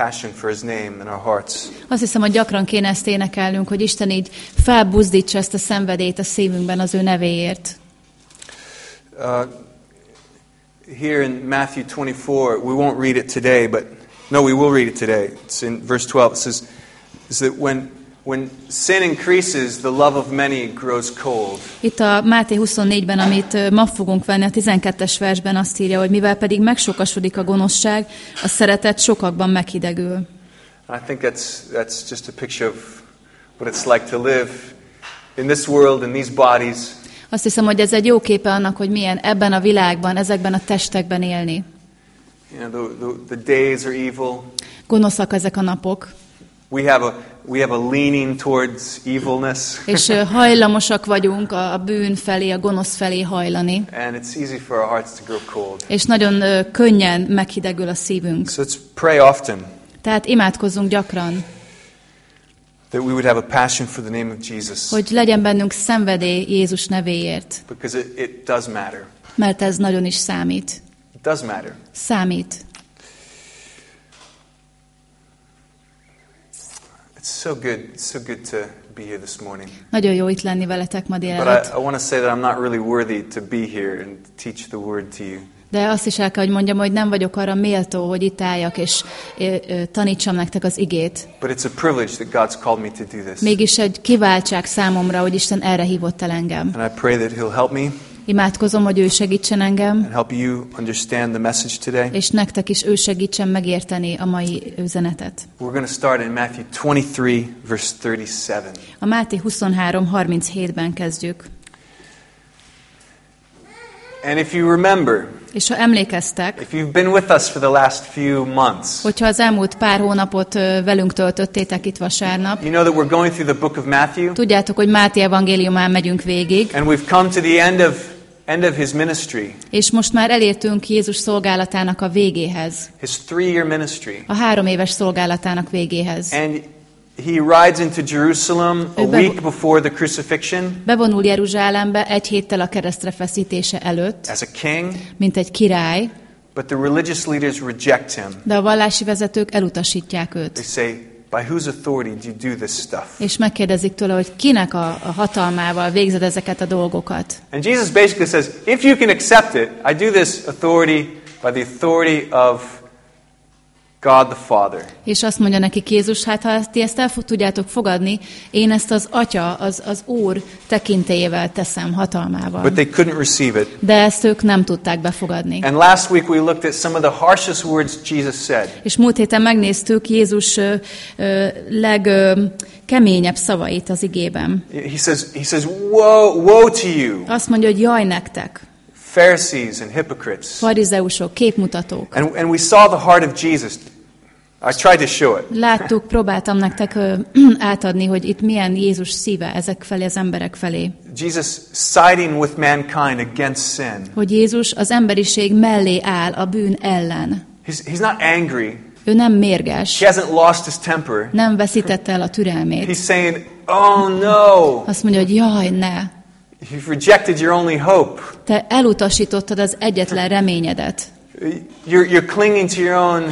passion for his name in our hearts. Azt hiszem, hogy gyakran kéne ezt énekelnünk, hogy Isten így felbuzdítsa ezt a szenvedélyt a szívünkben az ő nevéért. Uh, here in Matthew 24, we won't read it today, but no, we will read it today. It's in verse 12. It says, is that when, when sin increases, the love of many grows cold. Itt a Máté 24-ben, amit ma fogunk venni, a 12-es versben azt írja, hogy mivel pedig megsokasodik a gonoszság, a szeretet sokakban meghidegül. I think that's, that's just a picture of what it's like to live in this world, in these bodies, Azt hiszem, hogy ez egy jó képe annak, hogy milyen ebben a világban, ezekben a testekben élni. You know, the, the, the days are evil. Gonoszak ezek a napok, We have a, we have a leaning towards evilness. és hajlamosak vagyunk a bűn felé, a gonosz felé hajlani. And it's easy for our hearts to grow cold. És nagyon könnyen meghidegül a szívünk. So let's pray often Tehát imádkozzunk gyakran, that we would have a passion for the name of Jesus. hogy legyen bennünk szenvedély Jézus nevéért, Because it, it does matter. mert ez nagyon is számít. It does matter. Számít. It's so good. So good to be here this morning. Nagyon jó itt lenni veletek ma But délelőtt. I, I want to say that I'm not really worthy to be here and teach the word to you. De azt is el kell, hogy mondjam, hogy nem vagyok arra méltó, hogy itt álljak és tanítsam nektek az igét. But it's a privilege that God's called me to do this. Mégis egy kiváltság számomra, hogy Isten erre hívott el engem. And I pray that He'll help me Imádkozom, hogy ő segítsen engem, and help you understand the message today. és nektek is ő segítsen megérteni a mai üzenetet. We're going to start in Matthew 23, verse 37. A Máté 23.37-ben kezdjük. And if you remember, És ha emlékeztek, if you've been with us for the last few months, hogyha az elmúlt pár hónapot velünk töltöttétek itt vasárnap, you know that we're going through the book of Matthew, tudjátok, hogy Máté evangéliumán megyünk végig, and we've come to the end of end of his ministry, és most már elértünk Jézus szolgálatának a végéhez, his three-year ministry. a három éves szolgálatának végéhez. And he rides into Jerusalem a week before the crucifixion Bevonul Jeruzsálembe egy héttel a keresztre feszítése előtt, as a king, mint egy király, but the religious leaders reject him. de a vallási vezetők elutasítják They őt. say, By whose authority do you do this stuff? És megkérdezik tőle, hogy kinek a, a hatalmával végzed ezeket a dolgokat. And Jesus basically says, if you can accept it, I do this authority by the authority of God the Father. És azt mondja neki Jézus, hát ha ti ezt el tudjátok fogadni, én ezt az Atya, az, az Úr tekintélyével teszem, hatalmával. But they couldn't receive it. De ezt ők nem tudták befogadni. And last week we looked at some of the harshest words Jesus said. És múlt héten megnéztük Jézus ö, ö, legkeményebb szavait az igében. He says, he says woe, woe to you, Azt mondja, hogy jaj nektek, Pharisees and hypocrites. farizeusok, képmutatók. And, and we saw the heart of Jesus. I tried to show it. Láttuk, próbáltam nektek átadni, hogy itt milyen Jézus szíve ezek felé, az emberek felé. Jesus siding with mankind against sin. Hogy Jézus az emberiség mellé áll a bűn ellen. He's, he's not angry. Ő nem mérges, He hasn't lost his temper. nem veszítette el a türelmét. He's saying, oh no, Azt mondja, hogy jaj, ne, you've rejected your only hope. te elutasítottad az egyetlen reményedet. You're, you're clinging to your own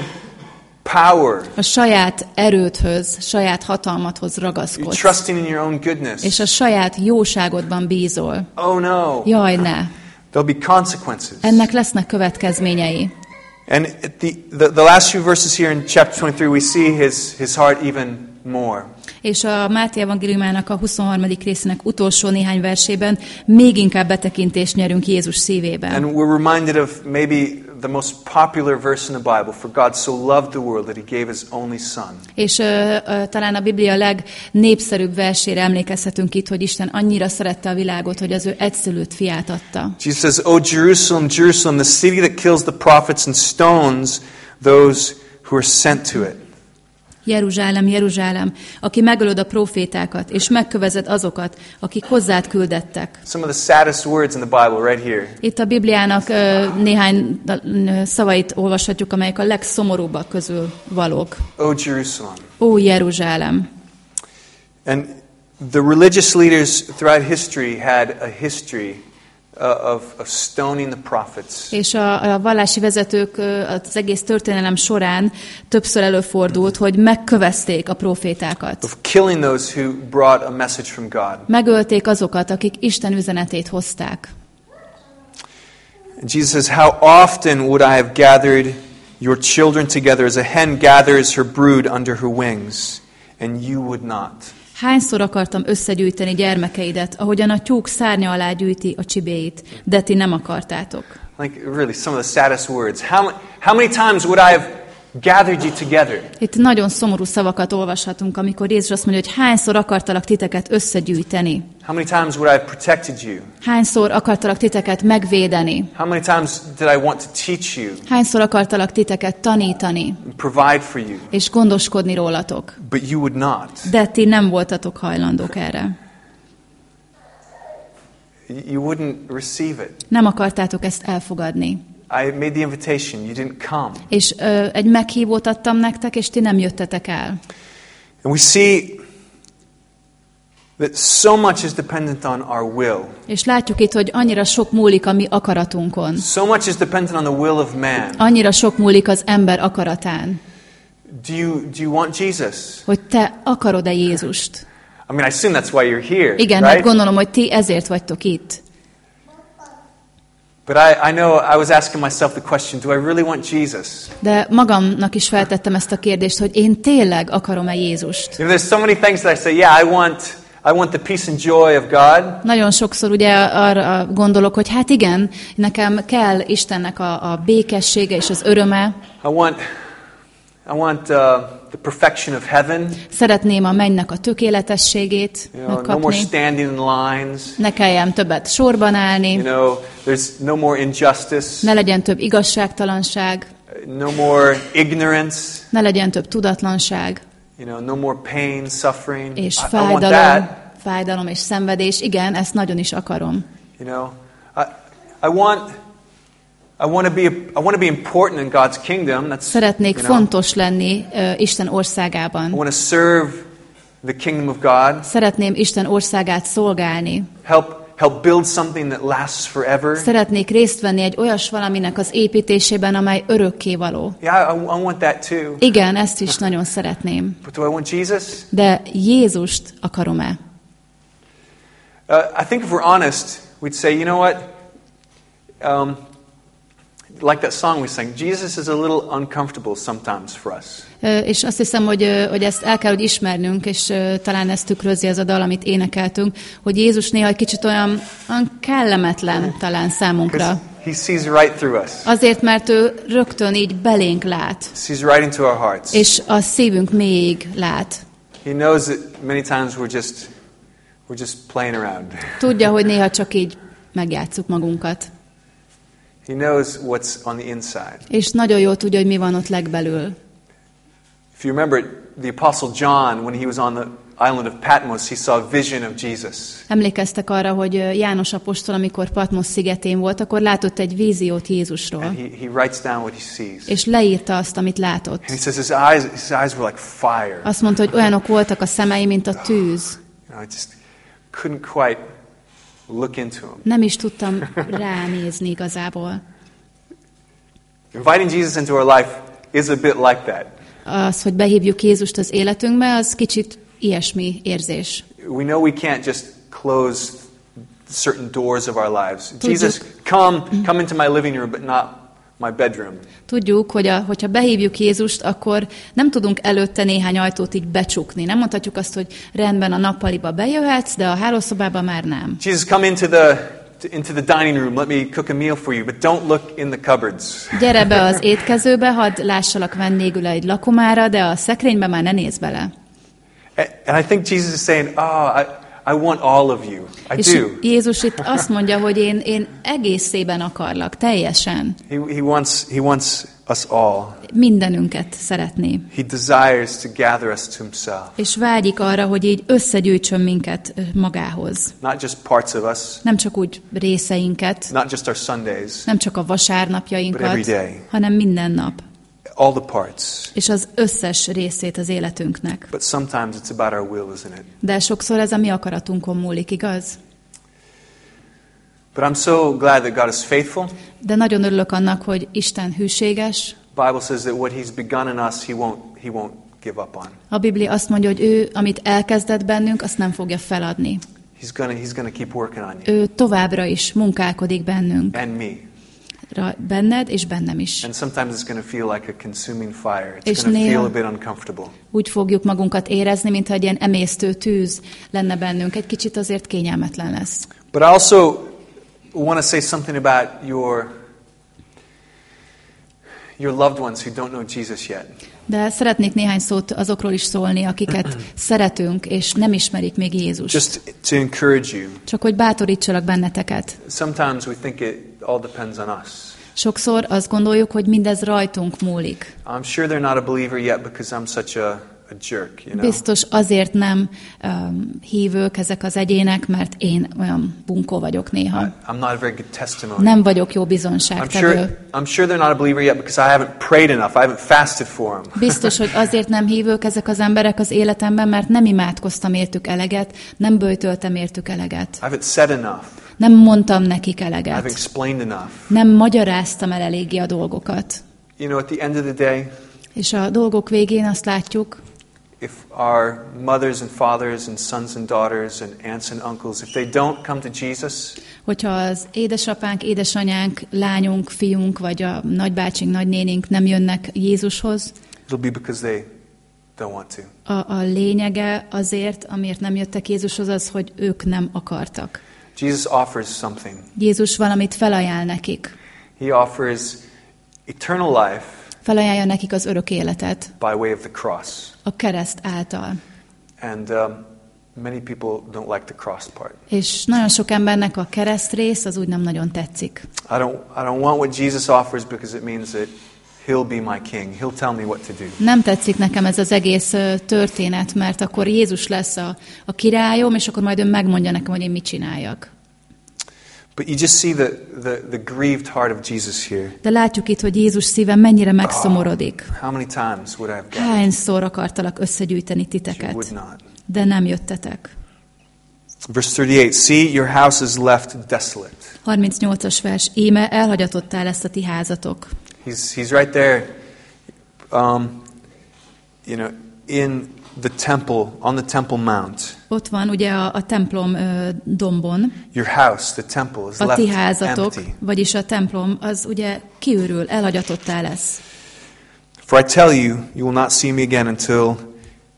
power. A saját erődhöz, saját hatalmadhoz You're ragaszkodsz. trusting in your own goodness. És a saját jóságodban bízol. Oh no, Jaj, ne. there'll be consequences. Ennek lesznek következményei. And at the, the, the last few verses here in chapter 23, we see his, his heart even more. És a Máté evangéliumának a 23. részének utolsó néhány versében még inkább betekintést nyerünk Jézus szívében. And we're reminded of maybe the most popular verse in the Bible for God so loved the world that he gave his only son. És ö, ö, talán a Biblia legnépszerűbb versére emlékezhetünk itt, hogy Isten annyira szerette a világot, hogy az ő egyszülött fiát adta. Jesus says, O Jerusalem, Jerusalem, the city that kills the prophets and stones those who are sent to it. Jeruzsálem, Jeruzsálem, aki megölöd a profétákat, és megkövezed azokat, akik hozzád küldettek. Some of the saddest words in the Bible right here. Itt a Bibliának ö, néhány szavait olvashatjuk, amelyek a legszomorúbbak közül valók. O Jerusalem. Ó, Jeruzsálem! And the religious leaders throughout history had a history Uh, És a, a vallási vezetők ö, az egész történelem során többször előfordult, hogy megkövezték a profétákat. Of killing those who brought a message from God. Megölték azokat, akik Isten üzenetét hozták. And Jesus says, How often would I have gathered your children together as a hen gathers her brood under her wings, and you would not? Hányszor akartam összegyűjteni gyermekeidet, ahogyan a tyúk szárnya alá gyűjti a csibéit, de ti nem akartátok. Like, really, some of the saddest words. How, how many times would I have gathered you together? Itt nagyon szomorú szavakat olvashatunk, amikor Jézus azt mondja, hogy hányszor akartalak titeket összegyűjteni. How many times would I have protected you? Hányszor akartalak titeket megvédeni. How many times did I want to teach you Hányszor akartalak titeket tanítani, provide for you? és gondoskodni rólatok. But you would not. De ti nem voltatok hajlandók erre. You wouldn't receive it. Nem akartátok ezt elfogadni. I made the invitation. You didn't come. És ö, egy meghívót adtam nektek, és ti nem jöttetek el. And we see that so much is dependent on our will. És látjuk itt, hogy annyira sok múlik a mi akaratunkon. So much is dependent on the will of man. Annyira sok múlik az ember akaratán. Do you, do you want Jesus? Hogy te akarod-e Jézust? I mean, I assume that's why you're here, Igen, hát right? gondolom, hogy ti ezért vagytok itt. But I, I know I was asking myself the question, do I really want Jesus? De magamnak is feltettem ezt a kérdést, hogy én tényleg akarom-e Jézust? You know, there's so many things that I say, yeah, I want, I want the peace and joy of God. Nagyon sokszor ugye arra gondolok, hogy hát igen, nekem kell Istennek a, a békessége és az öröme. I want, I want uh, the perfection of heaven. Szeretném a mennynek a tökéletességét You know, no more megkapni. standing in lines. Ne kelljen többet sorban You állni, know, there's no more injustice, ne legyen több igazságtalanság, no more ignorance. ne legyen több tudatlanság You know, no more pain, suffering. és I, I want fájdalom, fájdalom és szenvedés. Igen, ezt nagyon is akarom. You know, I, I want, Szeretnék fontos lenni ö, Isten I országában. want to serve the kingdom of God. Szeretném Isten országát szolgálni. Help, help build something that lasts forever. Szeretnék részt venni egy olyas valaminek az építésében, amely örökké való. Yeah, I, I want that too. Igen, ezt is nagyon szeretném. But do I want Jesus? De Jézust akarom-e? Uh, I think if we're honest, we'd say, you know what? Um, like that song we sang, Jesus is a little uncomfortable sometimes for us. És azt hiszem, hogy, hogy ezt el kell, hogy ismernünk, és talán ezt tükrözi az a dal, amit énekeltünk, hogy Jézus néha egy kicsit olyan, olyan kellemetlen talán számunkra. he sees right through us. Azért, mert ő rögtön így belénk lát, Sees right into our hearts. és a szívünk mélyig lát. He knows that many times we're just we're just playing around. Tudja, hogy néha csak így megjátszuk magunkat. He knows what's on the inside. És nagyon jól tudja, hogy mi van ott legbelül. If you remember the apostle John when he was on the island of Patmos, he saw a vision of Jesus. Emlékeztek arra, hogy János apostol, amikor Patmos szigetén volt, akkor látott egy víziót Jézusról, And he, he writes down what he sees. és leírta azt, amit látott. And he says his eyes his eyes were like fire. Azt mondta, hogy olyanok voltak a szemei, mint a tűz. You know, I just couldn't quite look into him. Nem is tudtam ránézni igazából. Inviting Jesus into our life is a bit like that. Az, hogy behívjuk Jézust az életünkbe, az kicsit ilyesmi érzés. We know we can't just close certain doors of our lives. Tudjuk. Jesus, come, come into my living room, but not my bedroom. Tudjuk, hogy a, hogyha behívjuk Jézust, akkor nem tudunk előtte néhány ajtót így becsukni. Nem mondhatjuk azt, hogy rendben a nappaliba bejöhetsz, de a hálószobába már nem. Jesus, come into the into the dining room. Let me cook a meal for you, but don't look in the cupboards. Gyere be az étkezőbe, hadd lássalak vendégül egy lakomára, de a szekrénybe már ne nézz bele. And I think Jesus is saying, "Oh, I, I want all of you. I És do." Jézus itt azt mondja, hogy én, én egészében akarlak, teljesen. He, he wants he wants us all. Mindenünket szeretné. He desires to gather us to himself. És vágyik arra, hogy így összegyűjtsön minket magához. Not just parts of us, Nem csak úgy részeinket, not just our Sundays, nem csak a But vasárnapjainkat, every day. hanem minden nap. All the parts. És az összes részét az életünknek. But sometimes it's about our will, isn't it? De sokszor ez a mi akaratunkon múlik, igaz? But I'm so glad that God is faithful. De nagyon örülök annak, hogy Isten hűséges. The Bible says that what He's begun in us, He won't, he won't give up on. A Biblia azt mondja, hogy ő, amit elkezdett bennünk, azt nem fogja feladni. He's gonna, he's gonna keep working on you Ő továbbra is munkálkodik bennünk, and me. Benned és bennem is. And sometimes it's going to feel like a consuming fire. It's És going to feel a bit uncomfortable. Úgy fogjuk magunkat érezni, mintha egy ilyen emésztő tűz lenne bennünk. Egy kicsit azért kényelmetlen lesz. But I also want to say something about your your loved ones who don't know Jesus yet. De szeretnék néhány szót azokról is szólni, akiket szeretünk, és nem ismerik még Jézust. Just to encourage you. Csak hogy bátorítsalak benneteket. Sometimes we think it all depends on us. Sokszor azt gondoljuk, hogy mindez rajtunk múlik. I'm sure they're not a believer yet because I'm such a, a jerk, you know. Biztos azért nem um, hívők ezek az egyének, mert én olyan bunkó vagyok néha. I, I'm not a very good testimony. Nem vagyok jó I'm bizonságtevő. sure, I'm sure they're not a believer yet because I haven't prayed enough. I haven't fasted for them. Biztos, hogy azért nem hívők ezek az emberek az életemben, mert nem imádkoztam értük eleget, nem böjtöltem értük eleget. I haven't said enough. Nem mondtam nekik eleget. explained enough. Nem magyaráztam el eléggé a dolgokat. You know, at the end of the day, És a dolgok végén azt látjuk, if our mothers and fathers and sons and daughters and aunts and uncles, if they don't come to Jesus, hogyha az édesapánk, édesanyánk, lányunk, fiunk, vagy a nagybácsink, nagynénink nem jönnek Jézushoz, it'll be because they don't want to. a, a lényege azért, amiért nem jöttek Jézushoz, az, hogy ők nem akartak. Jesus offers something. Jézus valamit felajánl nekik. He offers eternal life Felajánlja nekik az örök életet by way of the cross. a kereszt által. And um, many people don't like the cross part. És nagyon sok embernek a kereszt rész az úgy nem nagyon tetszik. I don't, I don't want what Jesus offers because it means that he'll be my king. He'll tell me what to do. Nem tetszik nekem ez az egész történet, mert akkor Jézus lesz a, a királyom, és akkor majd ő megmondja nekem, hogy én mit csináljak. But you just see the, the, the grieved heart of Jesus here. De látjuk itt, hogy Jézus szíve mennyire megszomorodik. How many times would I have gathered? Hányszor akartalak összegyűjteni You would titeket, not. de nem jöttetek. Verse 38 See, your house is left desolate. 38-as vers. Íme elhagyatottá lesz a ti házatok. He's, he's right there, um, you know, in the temple, on the Temple Mount. Ott van ugye a, a templom ö, dombon, Your house, the temple, is a ti házatok, empty. vagyis a templom, az ugye kiürül, elhagyatottá lesz. For I tell you, you will not see me again until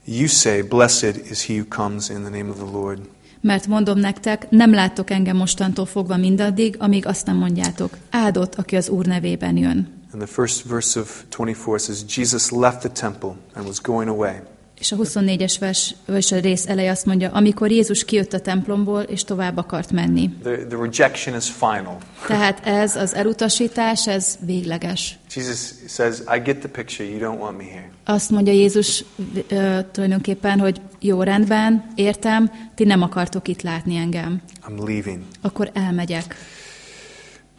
you say, Blessed is he who comes in the name of the Lord. Mert mondom nektek, nem láttok engem mostantól fogva mindaddig, amíg azt nem mondjátok. Áldott, aki az Úr nevében jön. And the first verse of 24 says, Jesus left the temple and was going away. És a 24-es vers, vagy a rész eleje azt mondja, amikor Jézus kijött a templomból, és tovább akart menni. The, the rejection is final. Tehát ez az elutasítás, ez végleges. Jesus says, I get the picture, you don't want me here. Azt mondja Jézus ö, tulajdonképpen, hogy jó, rendben, értem, ti nem akartok itt látni engem. I'm leaving. Akkor elmegyek.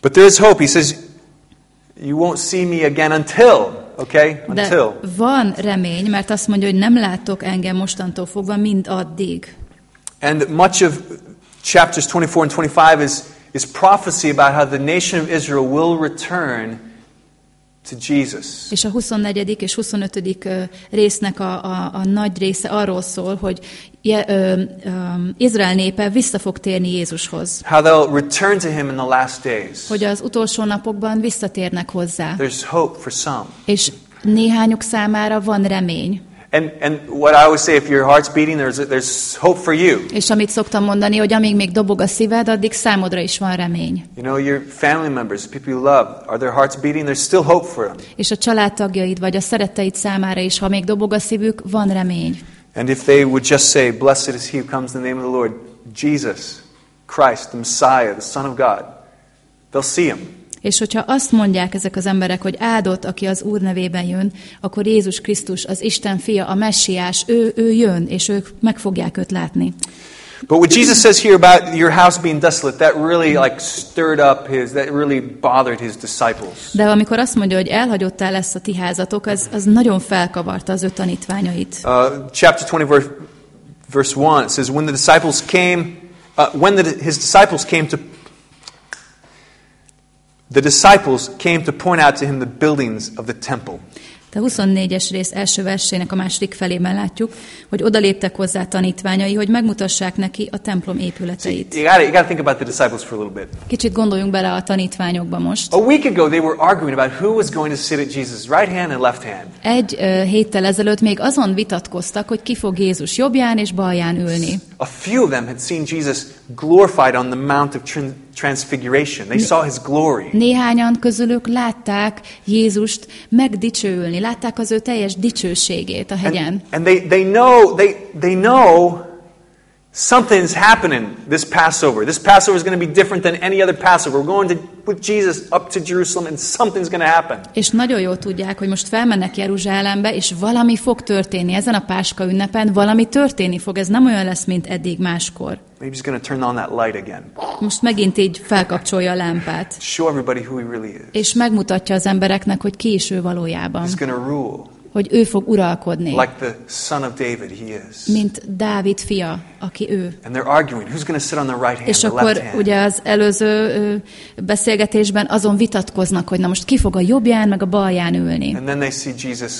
But there is hope. He says, You won't see me again until, okay? De Until. van remény, mert azt mondja, hogy nem engem mostantól fogva, mind addig. And much of chapters 24 and 25 is, is prophecy about how the nation of Israel will return to Jesus. És a 24. és 25. ö, résznek a, a, a nagy része arról szól, hogy je, ö, ö, Izrael népe vissza fog térni Jézushoz. How they'll return to him in the last days. Hogy az utolsó napokban visszatérnek hozzá. There's hope for some. És néhányuk számára van remény. And, and what I always say, if your heart's beating, there's, there's hope for you. És amit szoktam mondani, hogy amíg még dobog a szíved, addig számodra is van remény. You know, your family members, people you love, are their hearts beating? There's still hope for them. És a családtagjaid vagy a szeretteid számára is, ha még dobog a szívük, van remény. And if they would just say, Blessed is he who comes in the name of the Lord, Jesus, Christ, the Messiah, the Son of God, they'll see him. És hogyha azt mondják ezek az emberek, hogy áldott, aki az Úr nevében jön, akkor Jézus Krisztus, az Isten fia, a messiás, ő, ő jön, és ők meg fogják őt látni. But what Jesus says here about your house being desolate, that really like stirred up his, that really bothered his disciples. De amikor azt mondja, hogy elhagyottá lesz a ti házatok, az, az nagyon felkavarta az ő tanítványait. Uh, chapter 20, verse, verse 1, it says, When the disciples came, uh, when the, his disciples came to, the disciples came to point out to him the buildings of the temple. De 24-es rész első versének a második felében látjuk, hogy odaléptek hozzá tanítványai, hogy megmutassák neki a templom épületeit. You gotta, you gotta think about the disciples for a little bit. Kicsit gondoljunk bele a tanítványokba most. A week ago, they were arguing about who was going to sit at Jesus' right hand and left hand. Egy ö, héttel ezelőtt még azon vitatkoztak, hogy ki fog Jézus jobbján és balján ülni. A few of them had seen Jesus glorified on the Mount of Tran- Transfiguration. They saw his glory. Néhányan közülük látták Jézust megdicsőülni, látták az ő teljes dicsőségét a hegyen. And, and they, they know they, they know something's happening this Passover. This Passover is going to be different than any other Passover. We're going to with Jesus up to Jerusalem and something's going to happen. És nagyon jól tudják, hogy most felmennek Jeruzsálembe, és valami fog történni ezen a Páska ünnepen, valami történni fog, ez nem olyan lesz, mint eddig máskor. Maybe he's going to turn on that light again. Most megint így felkapcsolja a lámpát, Show everybody who he really is. és megmutatja az embereknek, hogy ki is ő valójában, He's going to rule hogy ő fog uralkodni, like the son of David he is. mint Dávid fia, aki ő. And they're arguing who's going to sit on the right hand, És the akkor left hand. ugye az előző beszélgetésben azon vitatkoznak, hogy na most ki fog a jobbján, meg a balján ülni. And then they see Jesus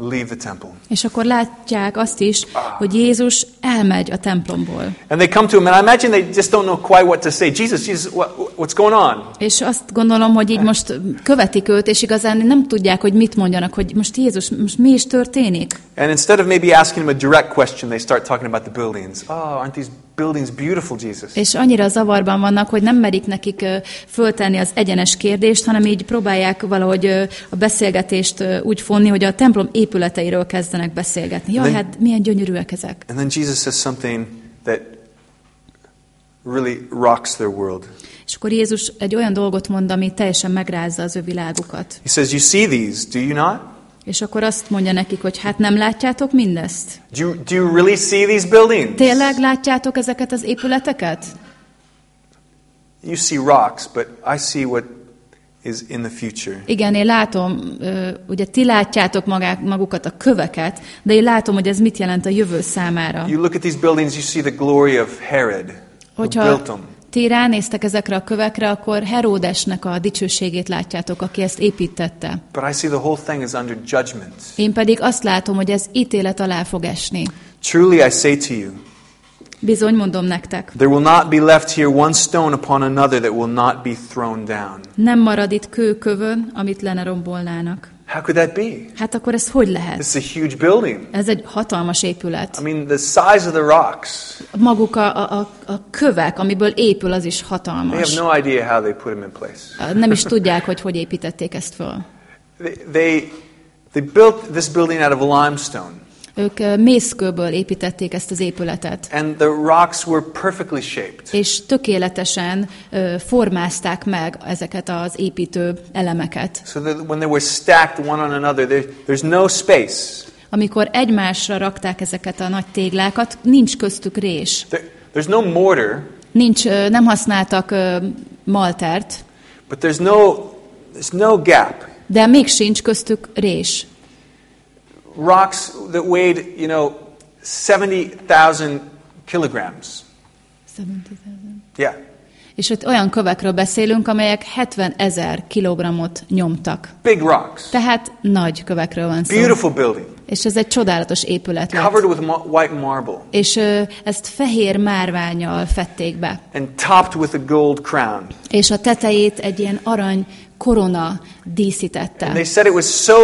leave the temple. És akkor látják azt is, hogy Jézus elmegy a templomból. And they come to him, and I imagine they just don't know quite what to say. Jesus, Jesus, what, what's going on? És azt gondolom, hogy így most követik őt, és igazán nem tudják, hogy mit mondjanak, hogy most Jézus, most mi is történik. And instead of maybe asking him a direct question, they start talking about the buildings. Oh, aren't these buildings beautiful, Jesus? És annyira zavarban vannak, hogy nem merik nekik föltenni az egyenes kérdést, hanem így próbálják valahogy a beszélgetést úgy fonni, hogy a templom épületeiről kezdenek beszélgetni. Jaj, hát milyen gyönyörűek ezek. And then Jesus says something that really rocks their world. És akkor Jézus egy olyan dolgot mond, ami teljesen megrázza az ő világukat. He says, You see these, do you not? És akkor azt mondja nekik, hogy hát nem látjátok mindezt? Do you, do you really see these buildings? Tényleg látjátok ezeket az épületeket? You see rocks, but I see what is in the future. Igen, én látom, ugye ti látjátok magák, magukat a köveket, de én látom, hogy ez mit jelent a jövő számára. You look at these buildings, you see the glory of Herod, Hogyha. Ti ránéztek ezekre a kövekre, akkor Heródesnek a dicsőségét látjátok, aki ezt építette. But I see the whole thing is under judgment. Én pedig azt látom, hogy ez ítélet alá fog esni. Truly I say to you, Bizony mondom nektek, there will not be left here one stone upon another that will not be thrown down. nem marad itt kő kövön, amit le ne rombolnának. How could that be? Hát akkor ez hogy lehet? This is a huge building. Ez egy hatalmas épület. I mean, the size of the rocks. Maguk a, a, a, kövek, amiből épül, az is They have hatalmas. no idea how they put them in place. Nem is tudják, hogy hogy építették ezt föl. They, they, they built this building out of limestone, Ők mészkőből építették ezt az épületet, and the rocks were perfectly shaped. és tökéletesen ö, formázták meg ezeket az építő elemeket. So that when they were stacked one on another, there, there's no space. Amikor egymásra rakták ezeket a nagy téglákat, nincs köztük rés. There, there's no mortar, Nincs, ö, nem használtak ö, maltert, but there's no, there's no gap. de még sincs köztük rés. Rocks that weighed, you know, 70,000 kilograms. Yeah. És ott olyan kövekről beszélünk, amelyek 70 ezer kilogrammot nyomtak. Big rocks. Tehát nagy kövekről van szó. Beautiful building. És ez egy csodálatos épület lett. Covered with ma- white marble És ö, ezt fehér márványjal fették be. and topped with a gold crown. És a tetejét egy ilyen arany korona And they díszítette. said it was so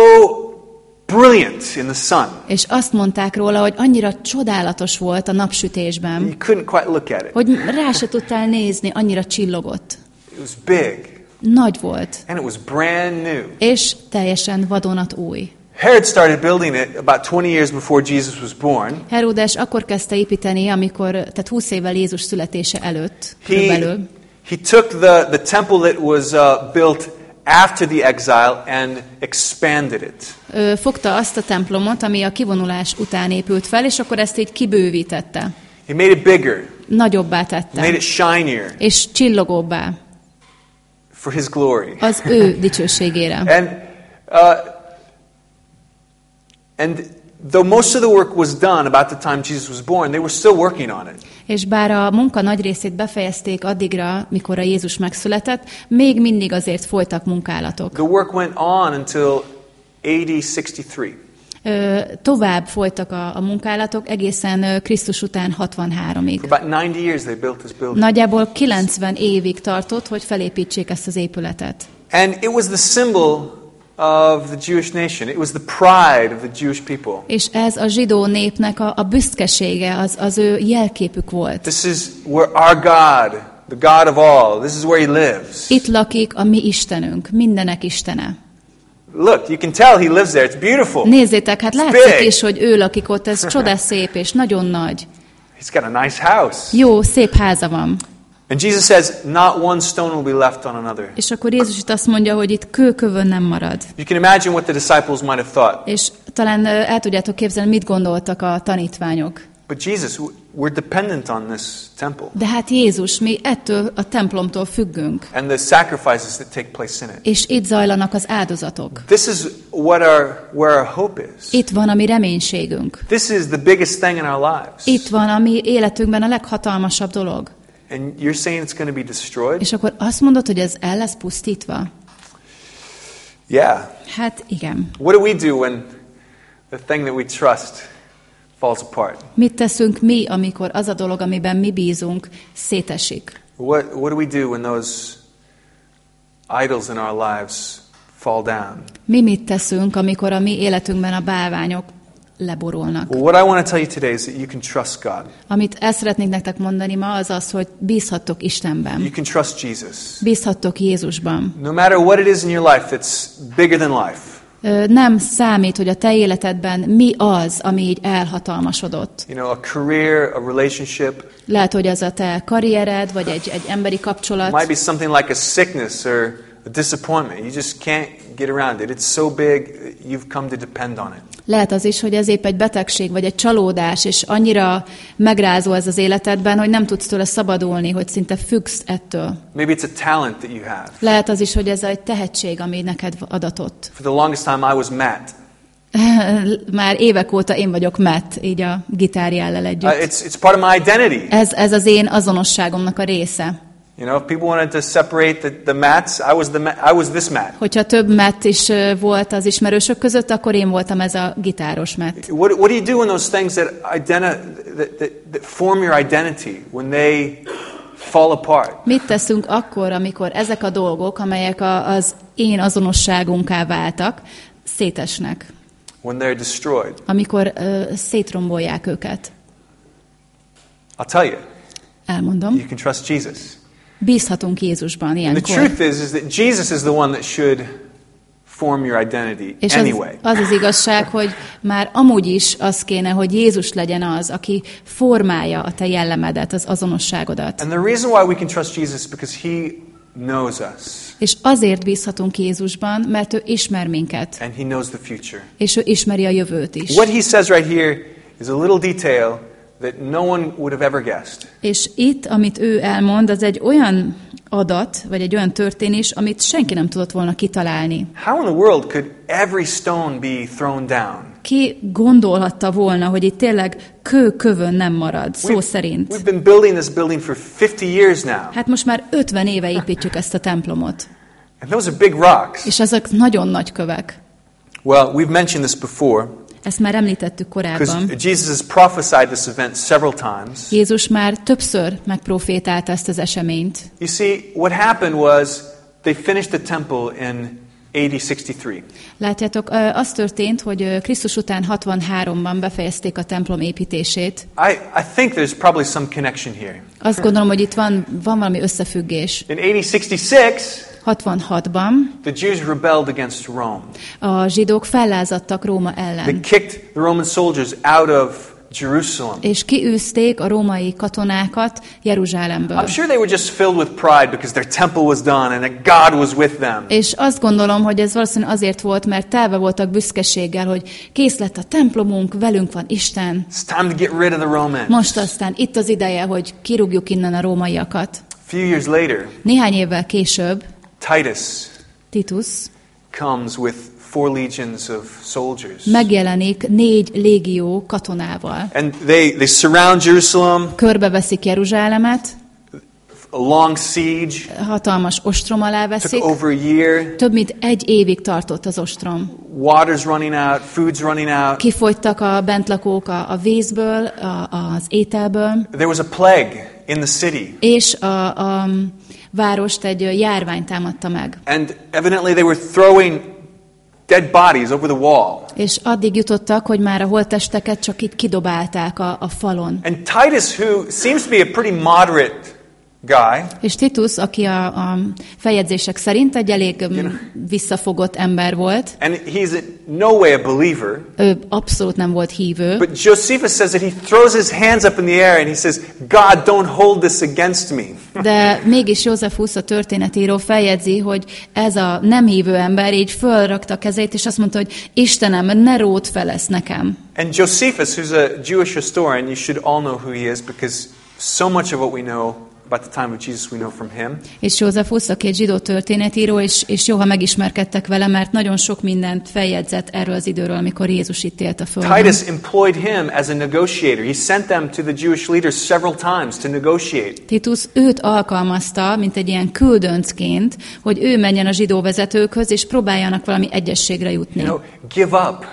brilliant in the sun. És azt mondták róla, hogy annyira csodálatos volt a napsütésben, You couldn't quite look at it. hogy rá se tudtál nézni, annyira csillogott. It was big Nagy volt, and it was brand new. és teljesen vadonat új. Herod started building it about 20 years before Jesus was born. Heródes akkor kezdte építeni, amikor, tehát 20 évvel Jézus születése előtt, He, körülbelül. he took the, the temple that was uh, built after the exile and expanded it. Ö, fogta azt a templomot, ami a kivonulás után épült fel, és akkor ezt így kibővítette. He made it bigger, Nagyobbá made tette, it shinier és csillogóbbá for his glory. az ő dicsőségére. And, uh, and though most of the work was done about the time Jesus was born, they were still working on it. És bár a munka nagy részét befejezték addigra, mikor a Jézus megszületett, még mindig azért folytak munkálatok. The work went on until AD 63. Ö, tovább folytak a, a munkálatok egészen ö, Krisztus után For 63-ig. about 90 years, they built this building. Nagyjából 90 évig tartott, hogy felépítsék ezt az épületet. And it was the symbol of the Jewish nation. It was the pride of the Jewish people. És ez a zsidó népnek a, a büszkesége, az, az ő jelképük volt. This is where our God, the God of all, this is where he lives. Itt lakik a mi Istenünk, mindenek Istene. Look, you can tell he lives there. It's beautiful. Nézzétek, hát látszik is, hogy ő lakik ott, ez csodás szép és nagyon nagy. He's got a nice house. Jó, szép háza van. And Jesus says, not one stone will be left on another. És akkor Jézus itt azt mondja, hogy itt kőkövön nem marad. You can imagine what the disciples might have thought. És talán el tudjátok képzelni, mit gondoltak a tanítványok. But Jesus, we're dependent on this temple De hát Jézus, mi ettől a templomtól függünk. and the sacrifices that take place in it. És itt zajlanak az áldozatok. This is what our where our hope is. Itt van a mi reménységünk. This is the biggest thing in our lives. Itt van a mi életünkben a leghatalmasabb dolog. And you're saying it's going to be destroyed? És akkor azt mondod, hogy ez el lesz pusztítva? Yeah. Hát igen. What do we do when the thing that we trust falls apart? Mit teszünk mi, amikor az a dolog, amiben mi bízunk, szétesik? What what do we do when those idols in our lives fall down? Mi mit teszünk, amikor a mi életünkben a bálványok leborulnak? Well, what I want to tell you today is that you can trust God. Amit el szeretnék nektek mondani ma, az az, hogy bízhattok You Istenben. can trust Jesus. Bízhattok Jézusban. No matter what it is in your life that's bigger than life. Nem számít, hogy a te életedben mi az, ami így elhatalmasodott. You know, a career, a relationship, Lehet, hogy ez a te karriered, vagy egy, egy emberi It might kapcsolat, be something like a sickness or a disappointment. You just can't get around it. It's so big, you've come to depend on it. lehet az is, hogy ez épp egy betegség, vagy egy csalódás, és annyira megrázó ez az életedben, hogy nem tudsz tőle szabadulni, hogy szinte függsz ettől. Maybe it's a talent that you have. Lehet az is, hogy ez egy tehetség, ami neked adatott. For the longest time, I was Matt. Már évek óta én vagyok Matt, így a gitárjellel Uh, együtt. it's, it's part of my identity. Ez, ez az én azonosságomnak a része. You know, if people wanted to separate the, the Matts, I was, the, I was this Matt. Hogyha több Matt is volt az ismerősök között, akkor én voltam ez a gitáros Matt. What, what do you do when those things that, identi- that, that, that form your identity, when they fall apart? Mit teszünk akkor, amikor ezek a dolgok, amelyek a, az én azonosságunká váltak, szétesnek? When they're destroyed? Amikor ö, szétrombolják őket? I'll tell you, Elmondom. you can trust Jesus. Bízhatunk Jézusban And the ilyenkor. truth is, is that Jesus is the one that should form your identity És az, anyway. az az igazság, hogy már amúgy is az kéne, hogy Jézus legyen az, aki formálja a te jellemedet, az azonosságodat. And the reason why we can trust Jesus because he knows us És azért bízhatunk Jézusban, mert ő ismer minket, and he knows the future. és ő ismeri a jövőt is. What he says right here is a little detail that no one would have ever guessed. És itt, amit ő elmond, az egy olyan adat, vagy egy olyan történés, amit senki nem tudott volna kitalálni. How in the world could every stone be thrown down? Ki gondolhatta volna, hogy itt tényleg kő kövön nem marad, szó We've- szerint. We've been building this building for 50 years now. Hát most már 50 éve építjük ezt a templomot, And those are big rocks. és ezek nagyon nagy kövek. Well, we've mentioned this before Ezt már említettük korábban. Jesus prophesied this event several times. Jézus már többször megprofétálta ezt az eseményt. You see, what happened was they finished the temple in AD 63. Látjátok, az történt, hogy Krisztus után 63-ban befejezték a templom építését. I, I think there's probably some connection here. Azt gondolom, hogy itt van, van valami összefüggés. In AD 66, 66-ban the Jews rebelled against Rome. a zsidók fellázadtak Róma They ellen, kicked the Roman soldiers out of Jerusalem. és kiűzték a római katonákat Jeruzsálemből. I'm sure they were just filled with pride because their temple was done and that God was with them. És azt gondolom, hogy ez valószínűleg azért volt, mert telve voltak büszkeséggel, hogy kész lett a templomunk, velünk van Isten. It's time to get rid of the Romans. Most aztán itt az ideje, hogy kirúgjuk innen a rómaiakat. A few years later, Néhány évvel később Titus Titus comes with four legions of soldiers. megjelenik négy légió katonával. And they, they surround Jerusalem, Körbeveszik Jeruzsálemet, a long siege, hatalmas ostrom alá took veszik. over a year, Több mint egy évig tartott az ostrom. water's running out, food's running out. Kifogytak a bentlakók a, a vízből, a, az ételből, There was a plague in the city. és a, a várost egy járvány támadta meg. And evidently they were throwing dead bodies over the wall. És addig jutottak, hogy már a holttesteket csak itt kidobálták a, a falon. And Titus, who seems to be a pretty moderate guy, És Titus, aki a, a feljegyzések szerint egy elég um, visszafogott ember volt, and he's in no way a believer, ő abszolút nem volt hívő, but Josephus says that he throws his hands up in the air and he says, God, don't hold this against me. de mégis Józsefus, a történetíró feljegyzi, hogy ez a nem hívő ember így fölrakta a kezét, és azt mondta, hogy Istenem, ne ród fel ezt nekem. And Josephus, who's a Jewish historian, you should all know who he is because so much of what we know about the time of Jesus we know from him. És Józsefus, aki egy zsidó történetíró, és, és jó, ha megismerkedtek vele, mert nagyon sok mindent feljegyzett erről az időről, amikor Jézus itt élt a földön. Titus employed him as a negotiator. He sent them to the Jewish leaders several times to negotiate. Titus őt alkalmazta, mint egy ilyen küldöncként, hogy ő menjen a zsidó vezetőkhöz, és próbáljanak valami egyességre jutni. You know, give up.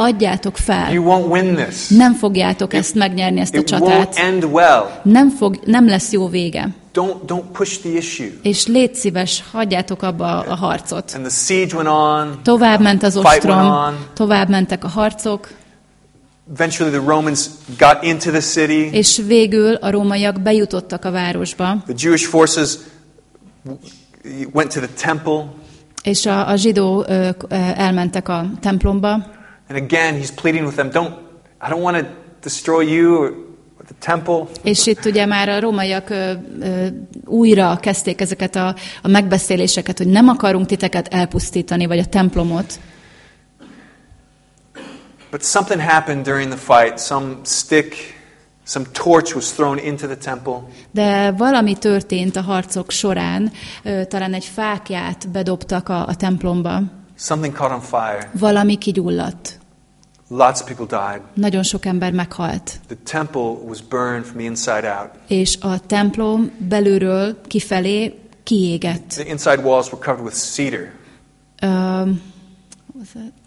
Adjátok fel. You won't win this. Nem fogjátok ezt megnyerni, ezt a It won't csatát. end well. Nem, fog, nem lesz jó vége. Don't, don't push the issue. És légy szíves, hagyjátok abba a harcot. And the siege went on. Tovább ment az ostrom, tovább mentek a harcok, Eventually, the Romans got into the city. és végül a rómaiak bejutottak a városba, The Jewish forces went to the temple. és a, a zsidó elmentek a templomba, And again, he's pleading with them, don't, I don't want to destroy you or, or the temple. És itt ugye már a rómaiak ö, ö, újra kezdték ezeket a, a megbeszéléseket, hogy nem akarunk titeket elpusztítani, vagy a templomot. But something happened during the fight. Some stick, some torch was thrown into the temple. De valami történt a harcok során, ö, talán egy fákját bedobtak a, a templomba, Something caught on fire. valami kigyulladt. Lots of people died. Nagyon sok ember meghalt. The temple was burned from the inside out. És a templom belülről kifelé kiégett. The inside walls were covered with cedar. Ö,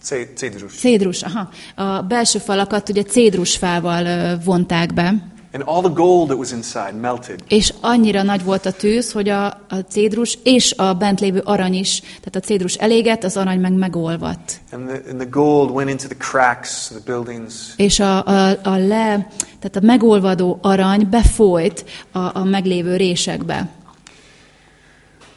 Ced- Cedrus. cédrus, aha. A belső falakat ugye cédrusfával vonták be. And all the gold that was inside melted. És annyira nagy volt a tűz, hogy a, a cédrus és a bent lévő arany is, tehát a cédrus elégett, az arany meg megolvadt. And the, and the gold went into the cracks the buildings. És a, a, a le, tehát a megolvadó arany befolyt a, a meglévő résekbe.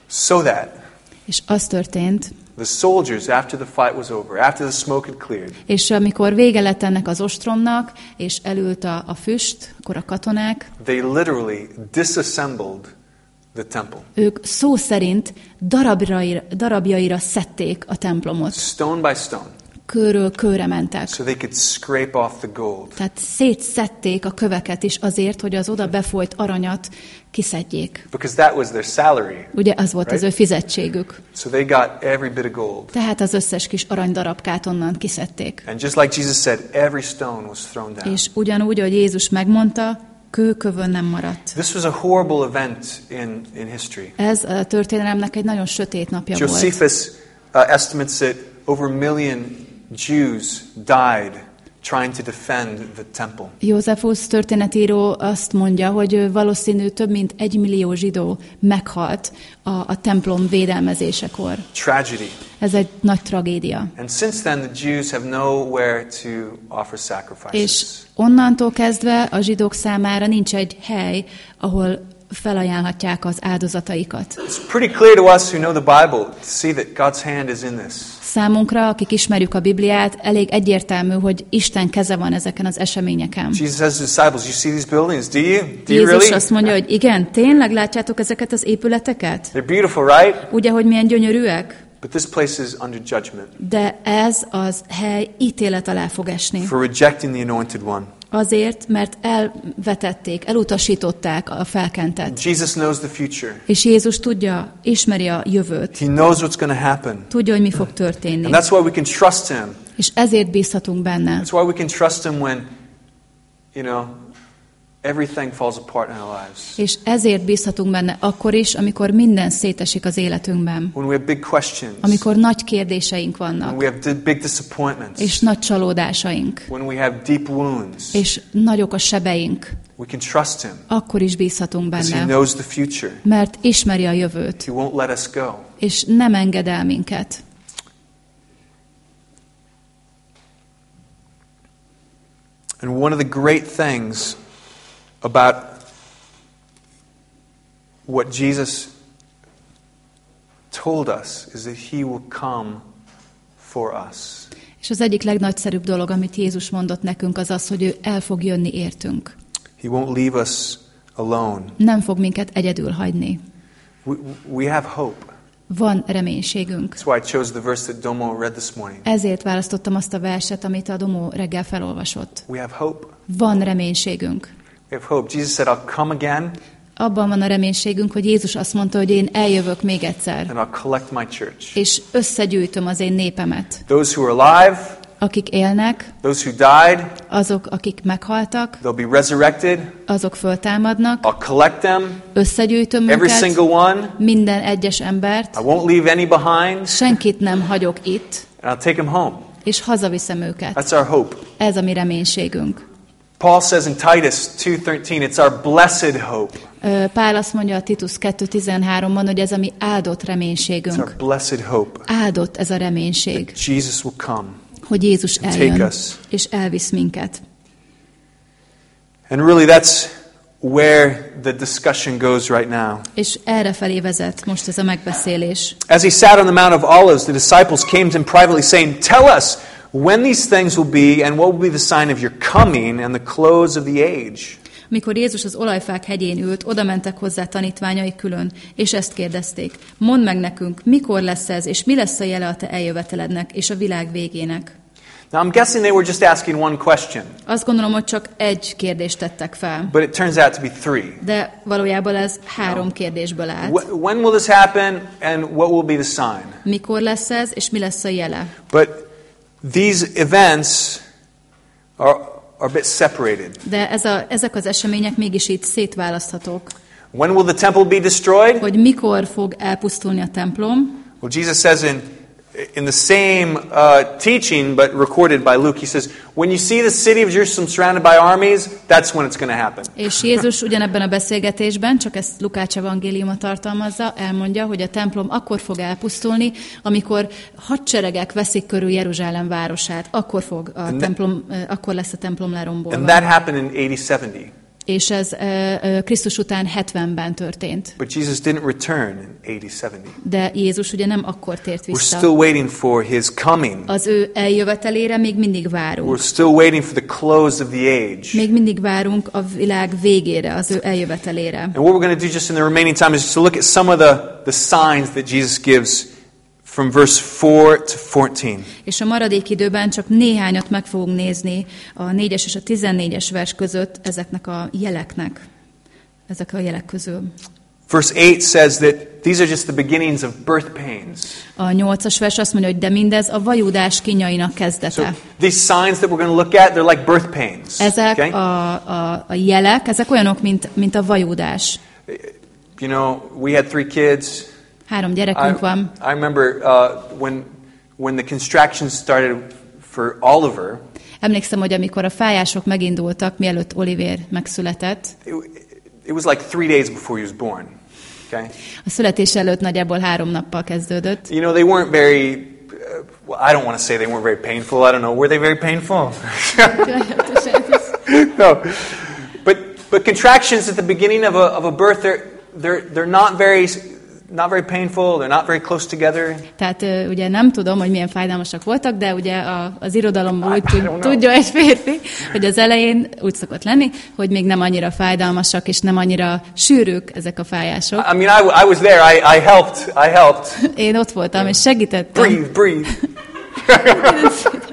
So that És az történt, the soldiers, after the fight was over, after the smoke had cleared, és amikor vége lett ennek az ostromnak, és elült a, a füst, akkor a katonák, they literally disassembled the temple. ők szó szerint darabjaira, darabjaira szedték a templomot. Stone by stone. Körről körre mentek. So they could scrape off the gold. Tehát szétszedték a köveket is azért, hogy az oda befolyt aranyat kiszedjék. Because that was their salary. Ugye az volt az ő fizetségük. So they got every bit of gold. Tehát az összes kis aranydarabkát onnan kiszedték. And just like Jesus said, every stone was thrown down. És ugyanúgy, hogy Jézus megmondta, kőkövön nem maradt. This was a horrible event in, in history. Ez a történelemnek egy nagyon sötét napja volt. Josephus uh, estimates that over a million Jews died trying to defend the temple. Józsefus történetíró azt mondja, hogy valószínű több mint egy millió zsidó meghalt a, a templom védelmezésekor. Tragedy. Ez egy nagy tragédia. And since then, the Jews have nowhere to offer sacrifices. És onnantól kezdve a zsidók számára nincs egy hely, ahol felajánlhatják az áldozataikat. It's pretty clear to us who know the Bible to see that God's hand is in this. Számunkra, akik ismerjük a Bibliát, elég egyértelmű, hogy Isten keze van ezeken az eseményeken. Jesus says to disciples, You see these buildings, do you? Do you Jézus really? azt mondja, hogy igen, tényleg látjátok ezeket az épületeket? They're beautiful, right? Ugye, hogy milyen gyönyörűek? But this place is under judgment De ez az hely ítélet alá fog esni. for rejecting the anointed one. Azért, mert elvetették, elutasították a felkentet. Jesus knows the future. És Jézus tudja, ismeri a jövőt. He knows what's going to happen. Tudja, hogy mi fog történni. And that's why we can trust him. És ezért bízhatunk benne. That's why we can trust him when, you know, everything falls apart in our lives. És ezért bízhatunk benne akkor is, amikor minden szétesik az életünkben. When we have big questions. Amikor nagy kérdéseink When vannak, we have big disappointments. és nagy csalódásaink, When we have deep wounds. és nagyok a sebeink, We can trust him. akkor is bízhatunk Because he benne. knows the future. Mert ismeri a jövőt, He won't let us go. és nem enged el minket. And one of the great things about what Jesus told us is that he will come for us. És az egyik legnagyszerűbb dolog, amit Jézus mondott nekünk, az az, hogy ő el fog jönni értünk. He won't leave us alone. Nem fog minket egyedül hagyni. We, we have hope. Van reménységünk. That's why I chose the verse that Domo read this morning. Ezért választottam azt a verset, amit a Domó reggel felolvasott. We have hope. Van reménységünk. We have hope. Jesus said, I'll come again Abban van a reménységünk, hogy Jézus azt mondta, hogy én eljövök még egyszer, and I'll collect my church. és összegyűjtöm az én népemet. Those who are alive, Akik élnek, those who died, azok, akik meghaltak, they'll be resurrected. azok föltámadnak, I'll collect them, összegyűjtöm every őket, single one. minden egyes embert, I won't leave any behind, senkit nem hagyok itt, and I'll take them home. és hazaviszem őket. That's our hope. Ez a mi reménységünk. Paul says in Titus 2:13, it's our blessed hope. Pál azt mondja a Titus 2.13-ban, hogy ez a mi áldott It's reménységünk. our blessed hope. Áldott ez a reménység, Jesus will come. hogy Jézus eljön, és elvisz minket. And really that's where the discussion goes right now. És erre felé vezet most ez a megbeszélés. As he sat on the Mount of Olives, the disciples came to him privately saying, "Tell us when these things will be and what will be the sign of your coming and the close of the age." Mikor Jézus az olajfák hegyén ült, oda mentek hozzá tanítványai külön, és ezt kérdezték. Mondd meg nekünk, mikor lesz ez, és mi lesz a jele a te eljövetelednek és a világ végének? Now I'm guessing they were just asking one question, Azt gondolom, hogy csak egy kérdést tettek fel, but it turns out to be three. de valójában ez három kérdésből állt. Wh- When will this happen and what will be the sign? Mikor lesz ez, és mi lesz a jele? But these events are, are a bit separated. De ez a, ezek az események mégis itt szétválaszthatók. When will the temple be destroyed? Hogy mikor fog elpusztulni a templom, Well, Jesus says in, in the same uh, teaching, but recorded by Luke, he says, When you see the city of Jerusalem surrounded by armies, that's when it's going to happen. és Jézus ugyanebben a beszélgetésben, csak ezt Lukács evangéliuma tartalmazza, elmondja, hogy a templom akkor fog elpusztulni, amikor hadseregek veszik körül Jeruzsálem városát, akkor, fog a templom, akkor lesz a templom lerombolva. And that happened in AD 70. És ez eh, Krisztus után 70-ben történt. But Jesus didn't return in AD 70. De Jézus ugye nem akkor tért We're vissza. still waiting for his coming. Az ő eljövetelére még mindig várunk. We're still waiting for the close of the age. Még mindig várunk a világ végére, az ő eljövetelére. And what we're going to do just in the remaining time is just to look at some of the, the signs that Jesus gives from verse 4 to 14. És a maradék időben csak néhányat meg fogunk nézni a 4-es és a 14-es vers között ezeknek a jeleknek. Ezek a jelek közül. Verse 8 says that these are just the beginnings of birth pains. A 8-as vers azt mondja, hogy de mindez a vajudás kinyainak So kezdete. these signs that we're going to look at, they're like birth pains. Ezek okay? a, a, a jelek, ezek olyanok, mint, mint a vajudás. You know, we had three kids. Három I, gyerekünk van. I remember uh, when, when the construction started for Oliver, Emlékszem, hogy amikor a fájások megindultak, mielőtt Oliver megszületett, it, it was like three days before he was born. Okay? a születés előtt nagyjából három nappal kezdődött. You know, they weren't very, uh, well, I don't want to say they weren't very painful. I don't know. Were they very painful? no. But, but contractions at the beginning of a, of a birth, they're, they're, they're not, very, not very painful. They're not very close together. Tehát ö, ugye nem tudom, hogy milyen fájdalmasak voltak, de ugye a, az irodalomból úgy I tud, tudja egy férfi, hogy az elején úgy szokott lenni, hogy még nem annyira fájdalmasak, és nem annyira sűrűk ezek a fájások. I mean, I, I was there. I, I helped. I helped. Én ott voltam, és segítettem. Breathe, breathe.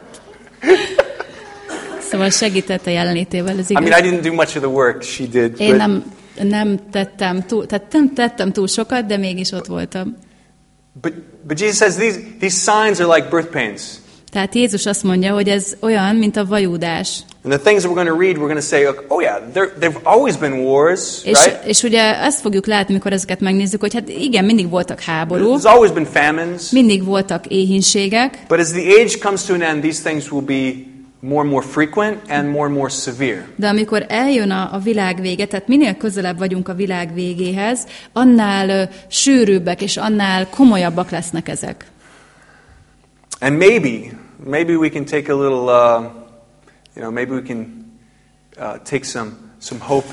Szóval segített a jelenlétével, I igaz. mean, I didn't do much of the work. She did. Én But, nem, nem tettem túl, tehát nem tettem túl sokat, de mégis ott voltam. but, but Jesus says these, these signs are like birth pains. Tehát Jézus azt mondja, hogy ez olyan, mint a vajúdás. And the things that we're going to read, we're going to say, oh yeah, there, there've always been wars, És, right? és ugye ezt fogjuk látni, amikor ezeket megnézzük, hogy hát igen, mindig voltak háborúk, There's always been famines. mindig voltak éhínségek, But as the age comes to an end, these things will be more and more frequent and more and more severe. de amikor eljön a, a világ vége, tehát minél közelebb vagyunk a világ végéhez, annál ö, sűrűbbek és annál komolyabbak lesznek ezek. And maybe, maybe we can take a little, uh, you know, maybe we can uh, take some, some hope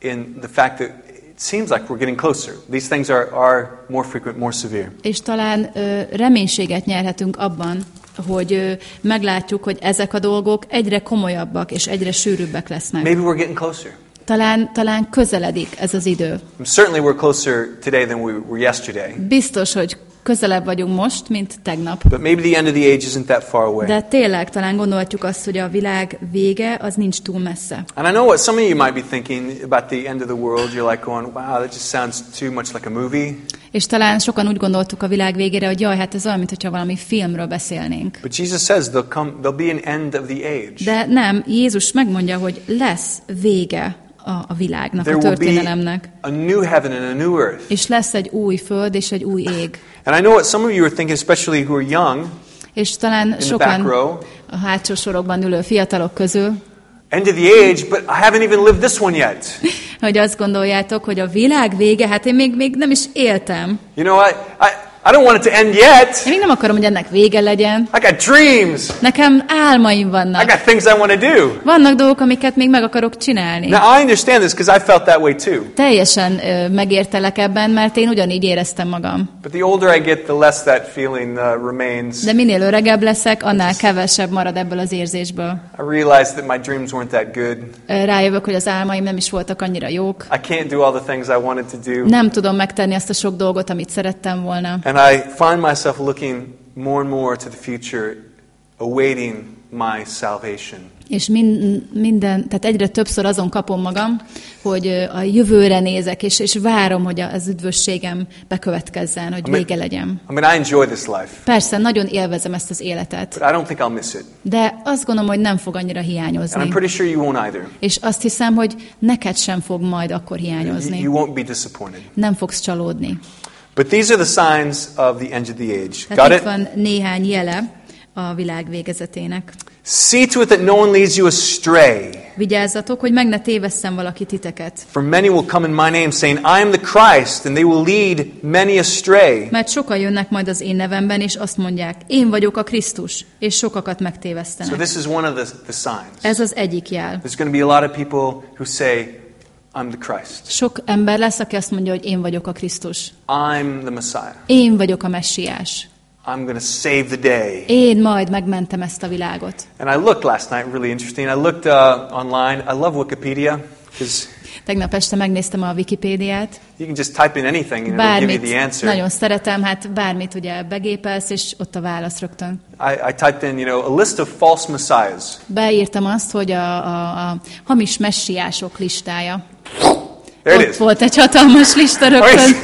in the fact that it seems like we're getting closer. These things are, are more frequent, more severe. És talán ö, reménységet nyerhetünk abban, hogy meglátjuk, hogy ezek a dolgok egyre komolyabbak és egyre sűrűbbek lesznek. Maybe we're getting closer. Talán, talán közeledik ez az idő. Certainly we're closer today than we were yesterday. Biztos, hogy közelebb vagyunk most, mint tegnap. But maybe the end of the age isn't that far away. De tényleg talán gondolhatjuk azt, hogy a világ vége az nincs túl messze. And I know what some of you might be thinking about the end of the world. You're like going, wow, that just sounds too much like a movie. És talán sokan úgy gondoltuk a világ végére, hogy jaj, hát ez olyan, mintha valami filmről beszélnénk. But Jesus says there'll, come, there'll be an end of the age. De nem, Jézus megmondja, hogy lesz vége a, a világnak, There a történelemnek. a new heaven and a new earth. És lesz egy új föld és egy új ég. And I know what some of you are thinking, especially who are young, És talán sokan row. a hátsó sorokban ülő fiatalok közül, End of the age, but I haven't even lived this one yet. hogy azt gondoljátok, hogy a világ vége, hát én még, még nem is éltem. You know, I, I, I don't want it to end yet. Én még nem akarom, hogy ennek vége legyen. I got dreams. Nekem álmaim I vannak. got things I want to do. Vannak dolgok, amiket még meg akarok csinálni. Now, I understand this because I felt that way too. Teljesen ö, megértelek ebben, mert én ugyanígy éreztem magam. But the older I get, the less that feeling uh, remains. De minél öregebb leszek, annál kevesebb marad ebből az érzésből. I realized that my dreams weren't that good. Rájövök, hogy az álmaim nem is voltak annyira jók. I can't do all the things I wanted to do. Nem tudom megtenni azt a sok dolgot, amit szerettem volna. And I find myself looking more and more to the future, awaiting my salvation. És min, minden, tehát egyre többször azon kapom magam, hogy a jövőre nézek, és, és várom, hogy az üdvösségem bekövetkezzen, hogy Amen. vége legyen. I mean, I enjoy this life, Persze, nagyon élvezem ezt az életet, but I don't think I'll miss it. de azt gondolom, hogy nem fog annyira And I'm hiányozni. pretty sure you won't either. És azt hiszem, hogy neked sem fog majd akkor You, hiányozni. you won't be disappointed. Nem fogsz csalódni. But these are the signs of the end of the age. Got itt it? van néhány jele a világ végezetének. See to it that no one leads you astray. Vigyázzatok, hogy meg ne tévesszem valaki titeket. For many will come in my name, saying, I am the Christ, and they will lead many astray. Mert sokan jönnek majd az én nevemben, és azt mondják, én vagyok a Krisztus, és sokakat So megtévesztenek. this is one of the, the signs. Ez az egyik jel. There's going to be a lot of people who say, I'm the Christ. Sok ember lesz, aki azt mondja, hogy én vagyok a Krisztus. I'm the Messiah. Én vagyok a messiás. I'm going to save the day. Én majd megmentem ezt a világot. And I looked last night, really interesting. I looked uh, online. I love Wikipedia because Tegnap este megnéztem a Wikipédiát. you can just type in anything and it'll give you Bármit the answer. nagyon szeretem, hát bármit ugye begépelsz, és ott a válasz rögtön. I, I typed in, you know, a list of false messiahs. Beírtam azt, hogy a, a, a hamis messiások listája. There it Ott is. volt egy hatalmas lista rögtön.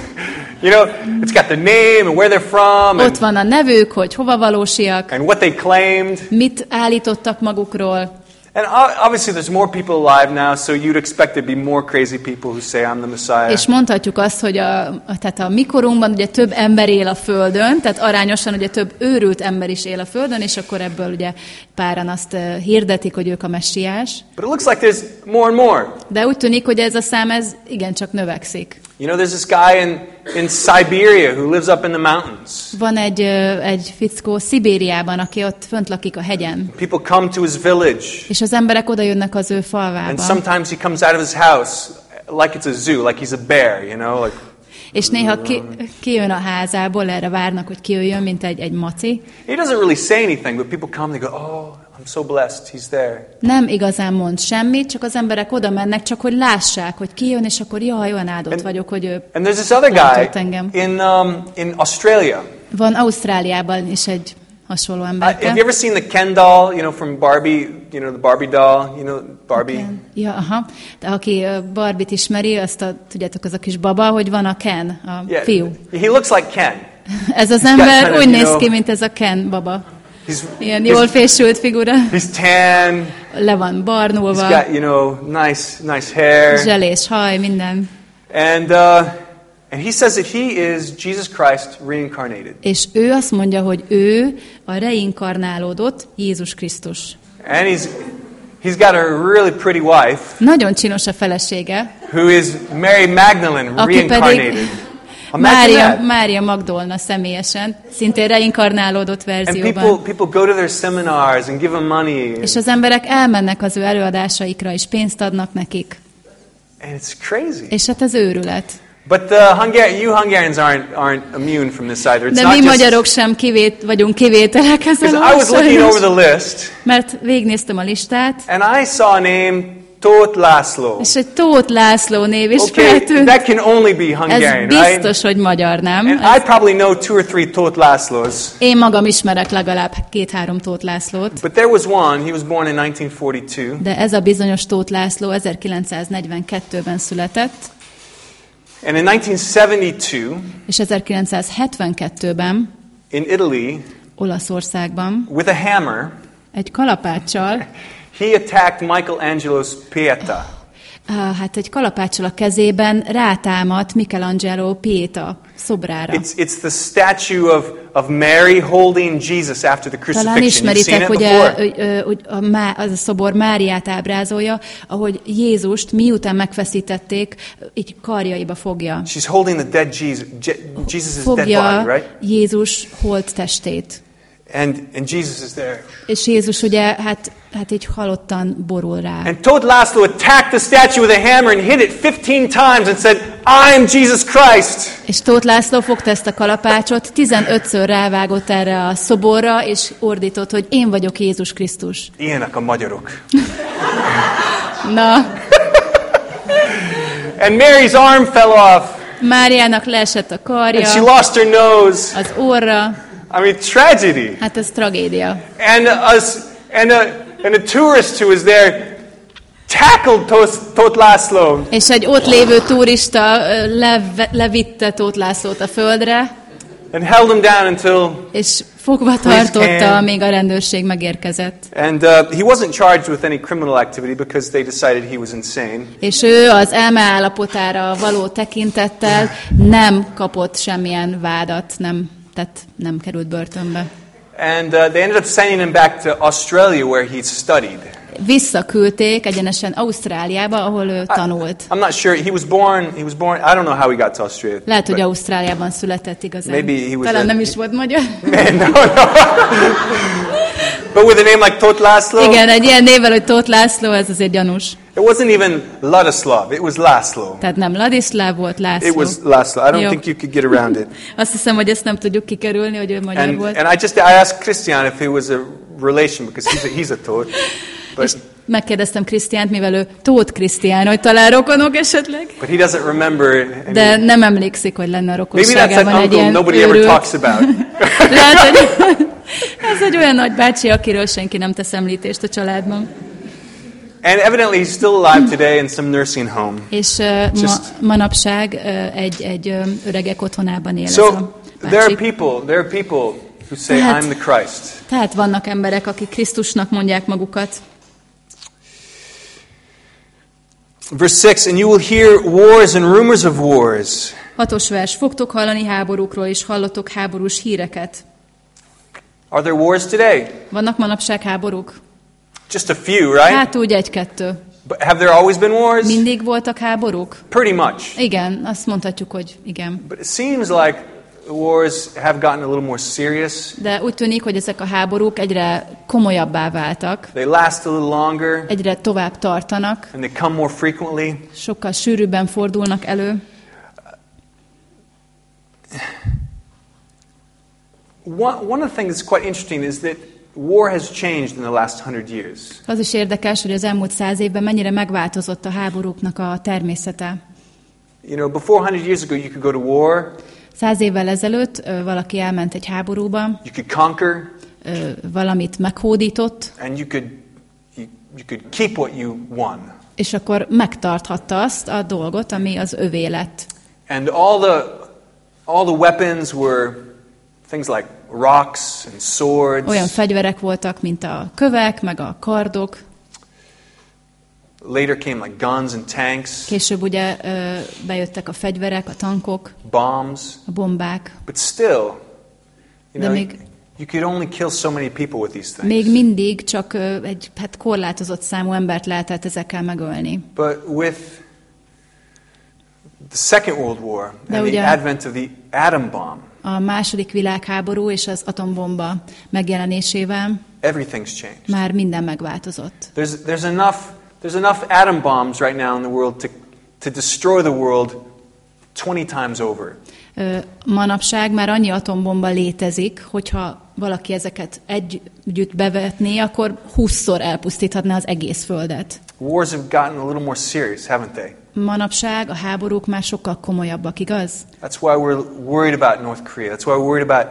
you know, it's got the name and where they're from Ott and, van a nevük, hogy hova valósiak, and what they claimed. mit állítottak magukról. And obviously, there's more people alive now, so you'd expect there'd be more crazy people who say, I'm the Messiah. És mondhatjuk azt, hogy a, tehát a mikorunkban ugye több ember él a Földön, tehát arányosan ugye több őrült ember is él a Földön, és akkor ebből ugye páran azt hirdetik, hogy ők a messiás. But it looks like there's more and more. De úgy tűnik, hogy ez a szám ez igencsak növekszik. You know, there's this guy in, in Siberia who lives up in the mountains. Van egy, egy fickó Szibériában, aki ott fönt lakik a hegyen, People come to his village, és az emberek oda jönnek az ő and falvába. sometimes he comes out of his house like it's a zoo, like he's a bear, you know, like És néha ki, kijön a házából, erre várnak, hogy kijöjjön, mint egy, egy maci. he doesn't really say anything, but people come, they go, oh, I'm so blessed, he's there. Nem igazán mond semmit, csak az emberek oda mennek, csak hogy lássák, hogy kijön, és akkor jaj, olyan áldott vagyok, hogy ő And there's this other guy engem. in, um, in Australia. Van Ausztráliában is egy hasonló Uh, ember. have you ever seen the Ken doll, you know, from Barbie, you know, the Barbie doll, you know, Barbie. Ken. Ja, aha. De aki ö, Barbit ismeri, azt a, tudjátok, az a kis baba, hogy van a Ken, a Yeah, fiú. he looks like Ken. Ez az ember kind of, úgy néz ki, mint ez a Ken baba. He's, Ilyen he's, jól fésült figura, he's tan. le van He's barnulva, got, you know, nice, nice hair. zselés haj, minden. And, uh, and he says that he is Jesus Christ reincarnated. És ő azt mondja, hogy ő a reinkarnálódott Jézus Krisztus. And he's, he's got a really pretty wife Nagyon csinos a felesége, who is Mary Magdalene aki pedig Imagine Mária. Mária Magdolna személyesen, szintén reinkarnálódott And verzióban. people, people go to their seminars and give them money. És az emberek elmennek az ő előadásaikra, és pénzt adnak nekik. And it's crazy. És hát ez őrület. But the Hungar- you Hungarians aren't, aren't immune from this either. It's De mi magyarok sem kivét, vagyunk kivételek because I was a looking over the list Mert végignéztem a listát, and I saw a name Tóth László. és egy Tóth László név is Okay, feltűnt. that can only be Ez Hungarian, biztos, right? hogy magyar, nem? And I probably know two or three Tóth Lászlós. Én magam ismerek legalább két-három Tóth Lászlót, But there was one. He was born in 1942. de ez a bizonyos Tóth László 1942-ben született, And in 1972, és 1972-ben in Italy, Olaszországban with a hammer, egy kalapáccsal, he attacked Michelangelo's Pieta. ah, hát egy kalapáccsal a kezében rátámadt Michelangelo Pieta szobrára. It's, it's the statue of, of Mary holding Jesus after the Talán crucifixion. Seen ismeritek, it hogy, a, a, má- az a szobor Máriát ábrázolja, ahogy Jézust miután megfeszítették, így karjaiba fogja. She's holding the dead Jesus, Je- Jesus' dead Fogja body, right? Jézus holt testét. And, and Jesus is there. És Jézus ugye, hát, hát így halottan borul rá. And Tóth László attacked the statue with a hammer and hit it 15 times and said, I'm Jesus Christ. És Tóth László fogta ezt a kalapácsot, 15-ször rávágott erre a szoborra, és ordított, hogy én vagyok Jézus Krisztus. Ilyenek a magyarok. Na, And Mary's arm fell off Máriának leesett a and she karja, lost her nose. az orra, I mean, tragedy. hát ez tragédia. And, us, and, a, and a tourist who was there tackled Tóth, László. És egy ott lévő turista ö, leve, levitte Tóth Lászlót a földre, and held him down until és fogva tartotta, can. még a rendőrség megérkezett. and uh, he wasn't charged with any criminal activity because they decided he was insane És ő az elme állapotára való tekintettel nem kapott semmilyen vádat, nem, tehát nem került börtönbe. and uh, they ended up sending him back to Australia where he studied Visszaküldték egyenesen Ausztráliába, ahol ő tanult. I'm not sure he was born he was born I don't know how he got to Australia Lehet, hogy Ausztráliában született igazán. Maybe he was Talán a- nem is volt magyar. Man, no, no. but with a name like Tóth László Igen, egy ilyen névvel, hogy Tóth László, ez azért gyanús. it wasn't even Ladislav it was László Tehát nem Ladislav volt, László. it was László I don't Jó. think you could get around it Azt hiszem, hogy ezt nem tudjuk kikerülni, hogy ő magyar and, volt. and I just I asked Christian if he was a relation because he's a, he's a Tóth but És megkérdeztem Krisztiánt, mivel ő Tóth Krisztián, hogy talán rokonok esetleg, But he doesn't remember. I de mean, nem emlékszik, hogy lenne a maybe that's that rokonságában egy uncle ilyen nobody ever talks about. Lehet, hogy ez egy olyan nagybácsi, akiről senki nem tesz említést a családban. and evidently, he's still alive today in some nursing home. És uh, ma, manapság uh, egy, egy uh, öregek otthonában él So there are people. There are people who say, Tehát- "I'm the Christ." Tehát vannak emberek, akik Krisztusnak mondják magukat. Verse six, and you will hear wars and rumors of wars. Hatos vers. Fogtok hallani háborúkról, és hallotok háborús híreket. Are there wars today? Vannak manapság háborúk? Just a few, right? Hát úgy egy-kettő. But have there always been wars? Mindig voltak háborúk? Pretty much. Igen, azt mondhatjuk, hogy igen. But it seems like wars have gotten a little more serious. De úgy tűnik, hogy ezek a háborúk egyre komolyabbá váltak, They last a little longer, egyre tovább tartanak, and they come more frequently. sokkal sűrűbben fordulnak elő. One, one of the things that's quite interesting is that war has changed in the last hundred years. Az is érdekes, hogy az elmúlt száz évben mennyire megváltozott a háborúknak a természete. You know, before 100 years ago, you could go to war, Száz évvel ezelőtt valaki elment egy háborúba, you could conquer, valamit meghódított, and you could you, you could keep what you won. És akkor megtarthatta azt a dolgot, ami az övé lett. And all the, all the weapons were things like rocks and swords. Olyan fegyverek voltak, mint a kövek, meg a kardok. Later came like guns and tanks, Később ugye bejöttek a fegyverek, a tankok, bombs. a bombák. But still, you De know, még- you could only kill so many people with these things. Még mindig csak egy hát korlátozott számú embert lehetett ezekkel megölni. But with the Second World War and the advent of the atom bomb, A második világháború és az atombomba megjelenésével everything's changed. már minden megváltozott. There's, there's, enough, there's enough atom bombs right now in the world to, to destroy the world 20 times over. Manapság már annyi atombomba létezik, hogyha valaki ezeket együtt bevetné, akkor 20-szor elpusztíthatná az egész Földet. Wars have gotten a little more serious, haven't they? Manapság a háborúk már sokkal komolyabbak, igaz? That's why we're worried about North Korea. That's why we're worried about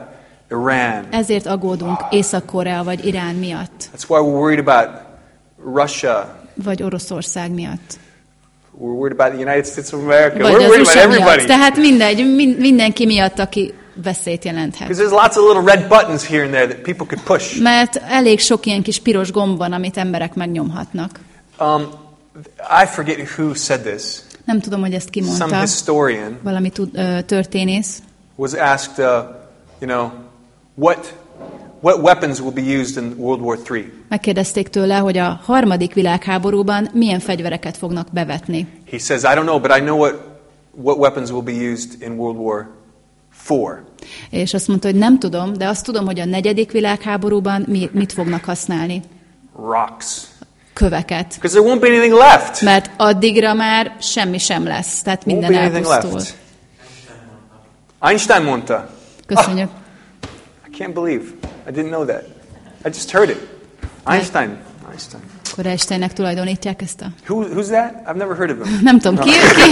Iran. Ezért aggódunk Észak-Korea vagy Irán miatt, That's why we're worried about Russia. vagy Oroszország miatt. We're worried about the United States of America. Vagy we're worried about USA miatt. everybody. Tehát mindegy, min- mindenki miatt, aki veszélyt jelenthet. Because there's lots of little red buttons here and there that people could push. Mert elég sok ilyen kis piros gomb van, amit emberek megnyomhatnak. Um, I forget who said this. Nem tudom, hogy ezt ki Some historian Valami történész. was asked, uh, you know, what, what weapons will be used in World War III? Megkérdezték tőle, hogy a harmadik világháborúban milyen fegyvereket fognak bevetni. He says, I don't know, but I know what, what weapons will be used in World War IV. És azt mondta, hogy nem tudom, de azt tudom, hogy a negyedik világháborúban mi, mit fognak használni. Rocks. Köveket. Because there won't be anything left. Mert addigra már semmi sem lesz, tehát minden elpusztul. Einstein mondta. Köszönjük. I can't believe. I didn't know that. I just heard it. Einstein. Einstein. Akkor Einsteinnek tulajdonítják ezt a... Who, who's that? I've never heard of him. Nem tudom, ki, ki,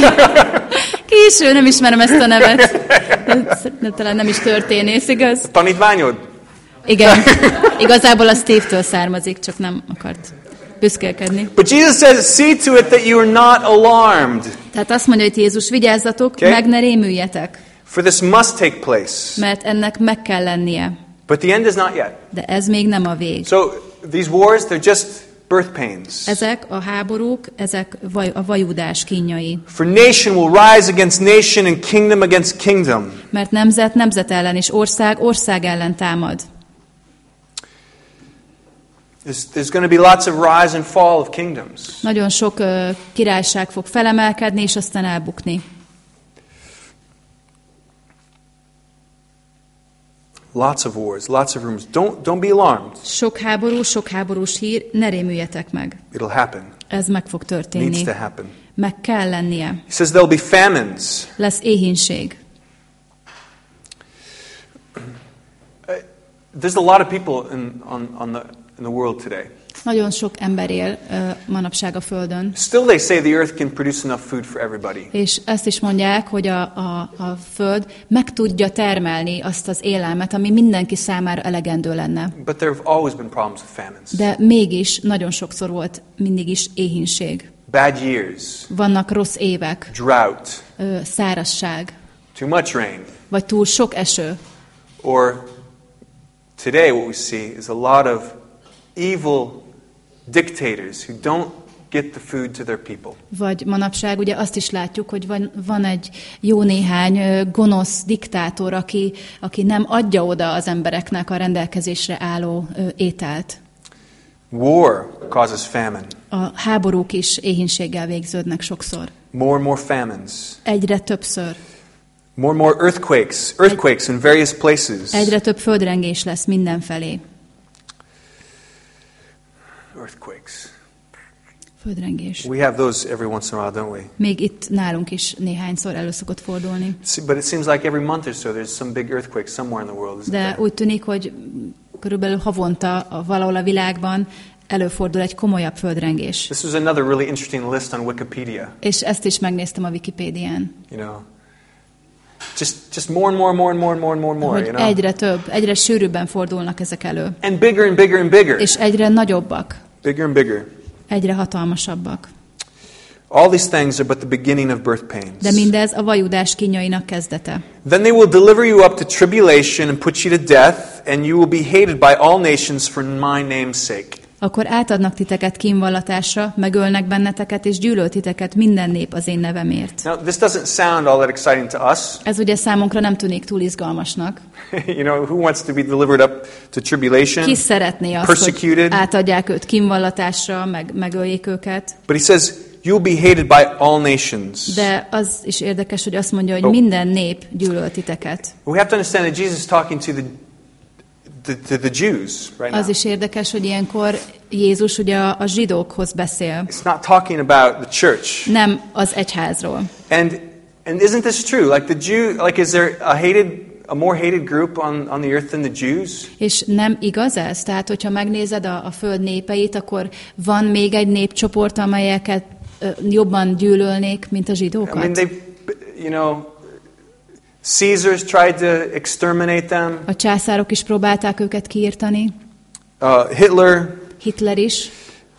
ki is ő, nem ismerem ezt a nevet. De talán nem is történész, igaz? Tanítványod? Igen. Igazából a Steve-től származik, csak nem akart büszkélkedni. But Jesus says, see to it that you are not alarmed. Tehát azt mondja, hogy Jézus, vigyázzatok, Okay. meg ne rémüljetek, For this must take place. mert ennek meg kell lennie. But the end is not yet. De ez még nem a vég. So these wars, they're just birth pains. Ezek a háborúk, ezek vaj, a vajudás kínjai. For nation will rise against nation and kingdom against kingdom. Mert nemzet nemzet ellen és ország ország ellen támad. There's, going to be lots of rise and fall of kingdoms. Nagyon sok ö, királyság fog felemelkedni, és aztán elbukni. Lots of wars, lots of rumors. Don't, don't be alarmed. Sok háború, sok háborús hír, ne rémüljetek meg. It'll happen. Ez meg fog Needs történni. to happen. Meg kell lennie. He says there'll be famines. Lesz éhínség. There's a lot of people in, on, on the, in the world today. Nagyon sok ember él ö, manapság a Földön. Still, they say the earth can produce enough food for everybody. És ezt is mondják, hogy a, a, a Föld meg tudja termelni azt az élelmet, ami mindenki számára elegendő lenne. But there have always been problems with famines. De mégis nagyon sokszor volt mindig is éhínség. Bad years, Vannak rossz évek, drought, ö, szárazság, too much rain. vagy túl sok eső. Or today, what we see is a lot of evil dictators who don't get the food to their people. Vagy manapság ugye azt is látjuk, hogy van, van egy jó néhány gonosz diktátor, aki, aki nem adja oda az embereknek a rendelkezésre álló ételt. War causes famine. A háborúk is éhínséggel végződnek sokszor. More and more famines. Egyre többször. More and more earthquakes. Earthquakes in various places. Egyre több földrengés lesz mindenfelé. Earthquakes. Földrengés. We have those every once in a while, don't we? Még itt nálunk is néhányszor elő szokott fordulni. But it seems like every month or so there's some big earthquake somewhere in the world, De there? úgy tűnik, hogy körülbelül havonta valahol a világban előfordul egy komolyabb földrengés. This was another really interesting list on Wikipedia. És ezt is megnéztem a Wikipédián. You know, just just more and more and more and more and more and more You know, egyre több, egyre sűrűbben fordulnak ezek elő. and bigger and bigger and bigger. És egyre nagyobbak. Bigger and bigger. Egyre hatalmasabbak. All these things are but the beginning of birth pains. De mindez a vajudás kínjainak kezdete. Then they will deliver you up to tribulation and put you to death, and you will be hated by all nations for my name's sake. Akkor átadnak titeket kínvallatásra, megölnek benneteket, és gyűlöl titeket minden nép az én nevemért. Now, this doesn't sound all that exciting to us. Ez ugye számunkra nem tűnik túl izgalmasnak. you know, who wants to be delivered up to tribulation? Ki szeretné azt, Persecuted. hogy átadják őt kínvallatásra, meg megöljék őket? But he says, you'll be hated by all nations. De az is érdekes, hogy azt mondja, hogy Oh. minden nép gyűlöl titeket. We have to understand that Jesus is talking to the, the, to the Jews right now. Az is érdekes, hogy ilyenkor Jézus ugye a a zsidókhoz beszél, It's not talking about the church. nem az egyházról. And and isn't this true? Like the Jew, like is there a hated, a more hated group on, on the earth than the Jews? És nem igaz ez? Tehát, hogyha megnézed a, a föld népeit, akkor van még egy népcsoport, amelyeket ö, jobban gyűlölnék, mint a I mean, zsidókat? they, you know, Caesars tried to exterminate them. A császárok is próbálták őket kiirtani, Uh, Hitler. Hitler is.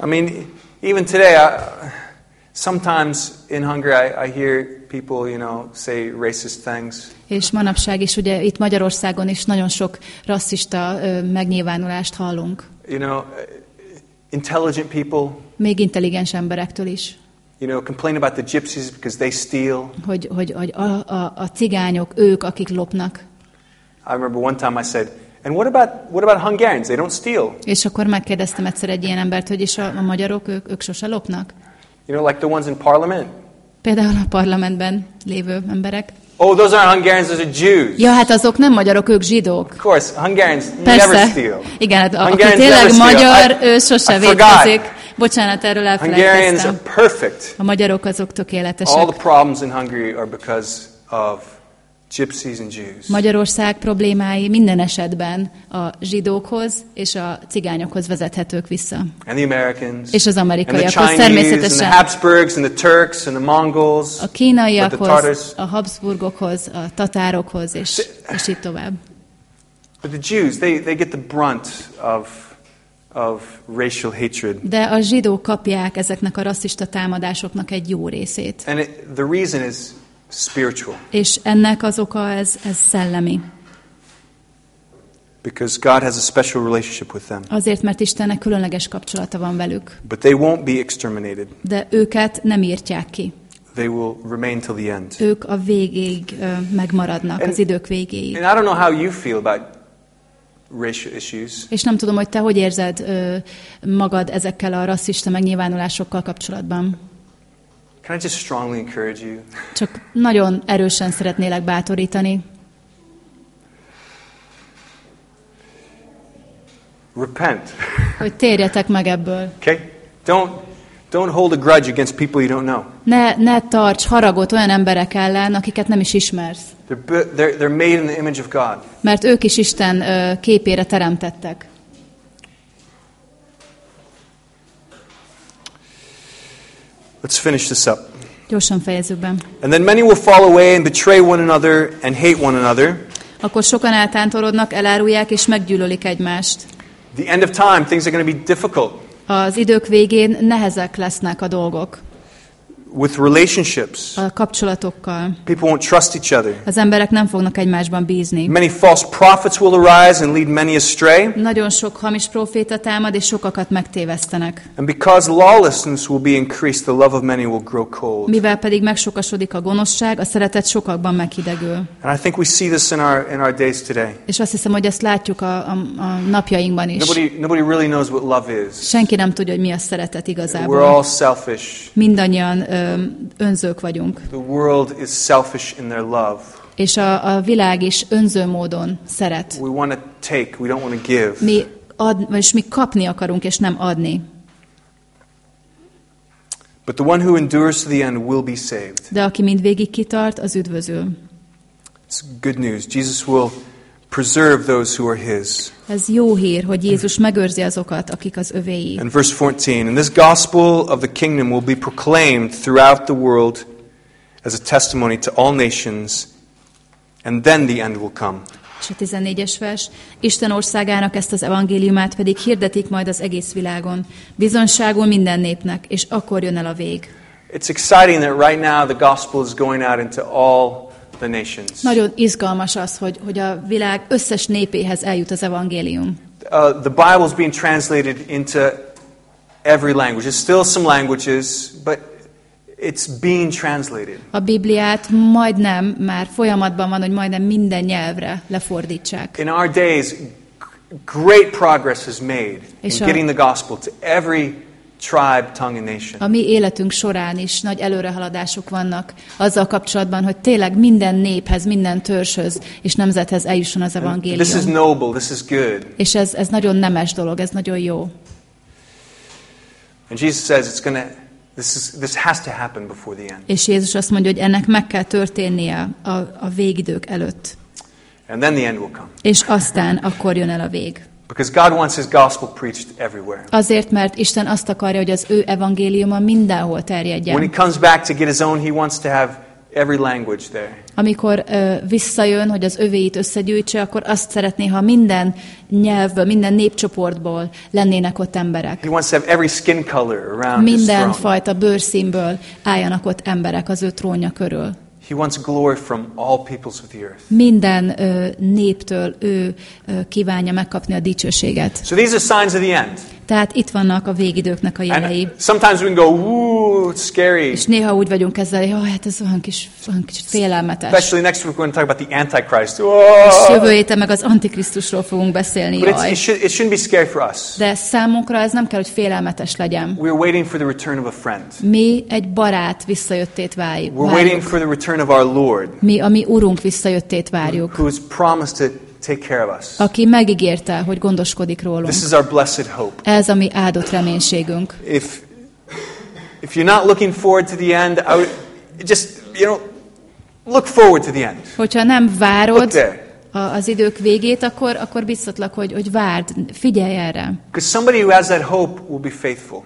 I mean, even today, I, sometimes in Hungary, I, I hear people, you know, say racist things. És manapság is, ugye itt Magyarországon is nagyon sok rasszista ö, megnyilvánulást hallunk. You know, intelligent people, Még intelligens emberektől is. You know, complain about the gypsies because they steal. Hogy, hogy, hogy a, a, a cigányok, ők, akik lopnak. I remember one time I said, and what about, what about Hungarians? They don't steal. És akkor megkérdeztem egyszer egy ilyen embert, hogy és a, a magyarok, ők, ők sose lopnak? You know, like the ones in parliament. Például a parlamentben lévő emberek. Oh, those aren't Hungarians, those are Jews. Ja, hát azok nem magyarok, ők zsidók. Of course, Hungarians never Persze. steal. Igen, hát aki tényleg never magyar, I- ő sose I védkezik. forgot. Bocsánat, erről perfect. A magyarok azok All the tökéletesek. problems in Hungary are because of gypsies and Jews. Magyarország problémái minden esetben a zsidókhoz és a cigányokhoz vezethetők vissza. And the Americans. És az amerikaiakhoz the Chinese and the természetesen. Habsburgs and the Turks and the Mongols. A the kínaiakhoz, Tatars. a Habsburgokhoz, a tatárokhoz, és, és így tovább. But the Jews, they, they get the brunt of, of racial hatred. De a zsidók kapják ezeknek a rasszista támadásoknak egy jó részét. And it, the reason is spiritual. És ennek az oka ez, ez szellemi. Because God has a special relationship with them. Azért, mert Istennek különleges kapcsolata van velük. But they won't be exterminated. De őket nem írtják ki. They will remain till the end. Ők a végéig ö, megmaradnak, az idők végéig. And I don't know how you feel about racial issues. És nem tudom, hogy te hogy érzed ö, magad ezekkel a rasszista megnyilvánulásokkal kapcsolatban. Can I just strongly encourage you? Csak nagyon erősen szeretnélek bátorítani. Repent. hogy térjetek meg ebből. Okay? Don't don't hold a grudge against people you don't know. Ne, ne tarts haragot olyan emberek ellen, akiket nem is ismersz. They're, they're, they're made in the image of God. Mert ők is Isten ö, képére teremtettek. Let's finish this up. Gyorsan fejezzük be. And then many will fall away and betray one another and hate one another. Akkor sokan eltántorodnak, elárulják és meggyűlölik egymást. The end of time, things are going to be difficult Az idők végén nehezek lesznek a dolgok with relationships. a kapcsolatokkal. People won't trust each other. Az emberek nem fognak egymásban bízni. Many false prophets will arise and lead many astray. Nagyon sok hamis proféta támad, és sokakat megtévesztenek. And because lawlessness will be increased, the love of many will grow cold. Mivel pedig megsokasodik a gonoszság, a szeretet sokakban meghidegül. And I think we see this in our in our days today. És azt hiszem, hogy ezt látjuk a, a, a napjainkban is. Nobody nobody really knows what love is. Senki nem tudja, hogy mi a szeretet We're igazából. all selfish. Mindannyian önzők vagyunk. The world is selfish in their love. És a, a világ is önző módon szeret. We want to take, we don't want to give. Mi, ad, vagyis mi kapni akarunk, és nem adni. But the one who endures to the end will be saved. De aki mindvégig kitart, az üdvözül. It's good news. Jesus will preserve those who are his. Ez jó hír, hogy Jézus megőrzi azokat, akik az övéi. And verse 14, and this gospel of the kingdom will be proclaimed throughout the world as a testimony to all nations, and then the end will come. És a 14-es vers, Isten országának ezt az evangéliumát pedig hirdetik majd az egész világon, bizonságul minden népnek, és akkor jön el a vég. It's exciting that right now the gospel is going out into all the nations. Nagyon izgalmas az, hogy, hogy a világ összes népéhez eljut az evangélium. Uh, the Bible is being translated into every language. There's still some languages, but it's being translated. A Bibliát majdnem már folyamatban van, hogy majdnem minden nyelvre lefordítsák. In our days, great progress is made in getting the gospel to every tribe, tongue, and nation. A mi életünk során is nagy előrehaladások vannak azzal kapcsolatban, hogy tényleg minden néphez, minden törzshöz és nemzethez eljusson az This is evangélium. noble. This is good. És ez, ez nagyon nemes dolog, ez nagyon jó. And Jesus says it's to. This is this has to happen before the end. És Jézus azt mondja, hogy ennek meg kell történnie a, a végidők előtt. And then the end will come. És aztán akkor jön el a vég. Because God wants his gospel preached everywhere. Azért, mert Isten azt akarja, hogy az ő evangéliuma mindenhol When he terjedjen. comes back to get his own, he wants to have every language there. Amikor ö, visszajön, hogy az övéit összegyűjtse, akkor azt szeretné, ha minden nyelvből, minden népcsoportból lennének ott emberek. He wants to have every skin color around his Minden throne. fajta bőrszínből álljanak ott emberek az ő trónja körül. He wants glory from all peoples of the earth. Minden ö, néptől ő ö, kívánja megkapni a dicsőséget. So these are signs of the end. Tehát itt vannak a végidőknek a jelei. And sometimes we can go, ooh, it's scary. És néha úgy vagyunk ezzel, hogy oh, hát ez olyan kis, olyan kicsit félelmetes. Especially next week we're going to talk about the Antichrist. És Whoa! jövő héten meg az Antikrisztusról fogunk beszélni, But it, should, it shouldn't be scary for us. De számunkra ez nem kell, hogy félelmetes legyen. We're waiting for the return of a friend. Mi egy barát visszajöttét válj- We're waiting várjuk. for the return of our Lord, Mi a mi Urunk visszajöttét várjuk. who has promised to take care of us. Aki megígérte, hogy gondoskodik rólunk. This is our blessed hope. Ez a mi áldott reménységünk. If, if you're not looking forward to the end, I would just, you know, look forward to the end. Hogyha nem várod a, az idők végét, akkor, akkor biztatlak, hogy, hogy várd, figyelj erre. Because somebody who has that hope will be faithful.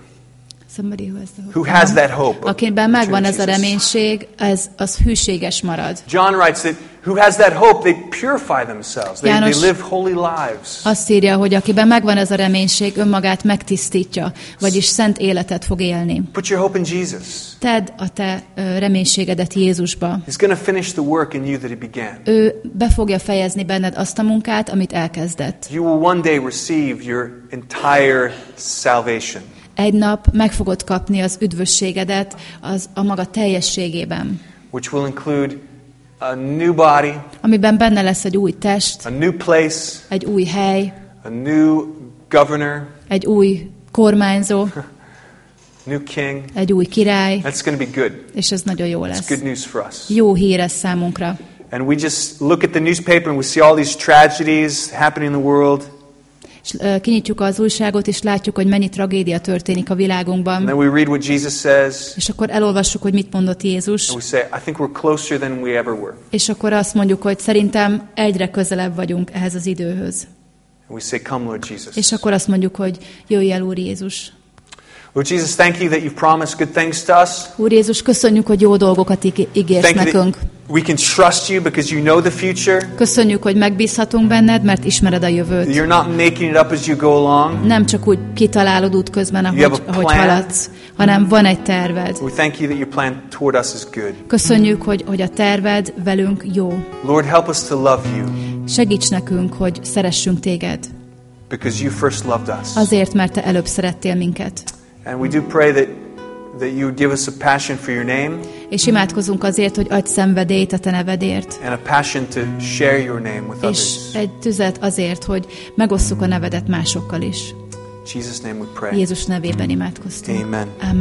Somebody who has, the hope. Who has that hope? Akiben megvan ez a reménység, ez, az hűséges marad. John writes that who has that hope, they purify themselves. They, they live holy lives. Azt írja, hogy akiben megvan ez a reménység, önmagát megtisztítja, vagyis szent életet fog élni. Put your hope in Jesus. Tedd a te reménységedet Jézusba. He's going to finish the work in you that he began. Ő be fogja fejezni benned azt a munkát, amit elkezdett. You will one day receive your entire salvation. Egy nap meg fogod kapni az üdvösségedet az a maga teljességében, which will include a new body, amiben benne lesz egy új test, a new place, egy új hely, a new governor, egy új kormányzó, new king. egy új király, That's going to be good. és ez nagyon jó It's lesz. good news for us. Jó hír ez számunkra. And we just look at the newspaper and we see all these tragedies happening in the world. Kinyitjuk az újságot, és látjuk, hogy mennyi tragédia történik a And világunkban. then we read what Jesus says. És akkor elolvassuk, hogy mit mondott Jézus, And we say, I think we're closer than we ever were. és akkor azt mondjuk, hogy szerintem egyre közelebb vagyunk ehhez az időhöz. And we say, Come, Lord Jesus. És akkor azt mondjuk, hogy jöjj el, Úr Jézus. Lord Jesus, thank you that you've promised good things to us. Úr Jézus, köszönjük, hogy jó dolgokat íg- ígérsz Thank nekünk. we can trust you because you know the future. Köszönjük, hogy megbízhatunk benned, mert ismered a jövőt. You're not making it up as you go along. Nem csak úgy kitalálod útközben, You ahogy, ahogy haladsz, hanem van egy terved. We thank you that your plan toward us is good. Köszönjük, hogy, hogy a terved velünk jó. Lord, help us to love you Segíts nekünk, hogy szeressünk téged. because you first loved us. Azért, mert te előbb szerettél minket. And we do pray that, that you give us a passion for your name És imádkozunk azért, hogy adj szenvedélyt a te nevedért. and a passion to share your name with És others. egy tüzet azért, hogy megosszuk a nevedet másokkal is. Jesus' name we pray. Jézus nevében imádkoztunk. Amen. Amen.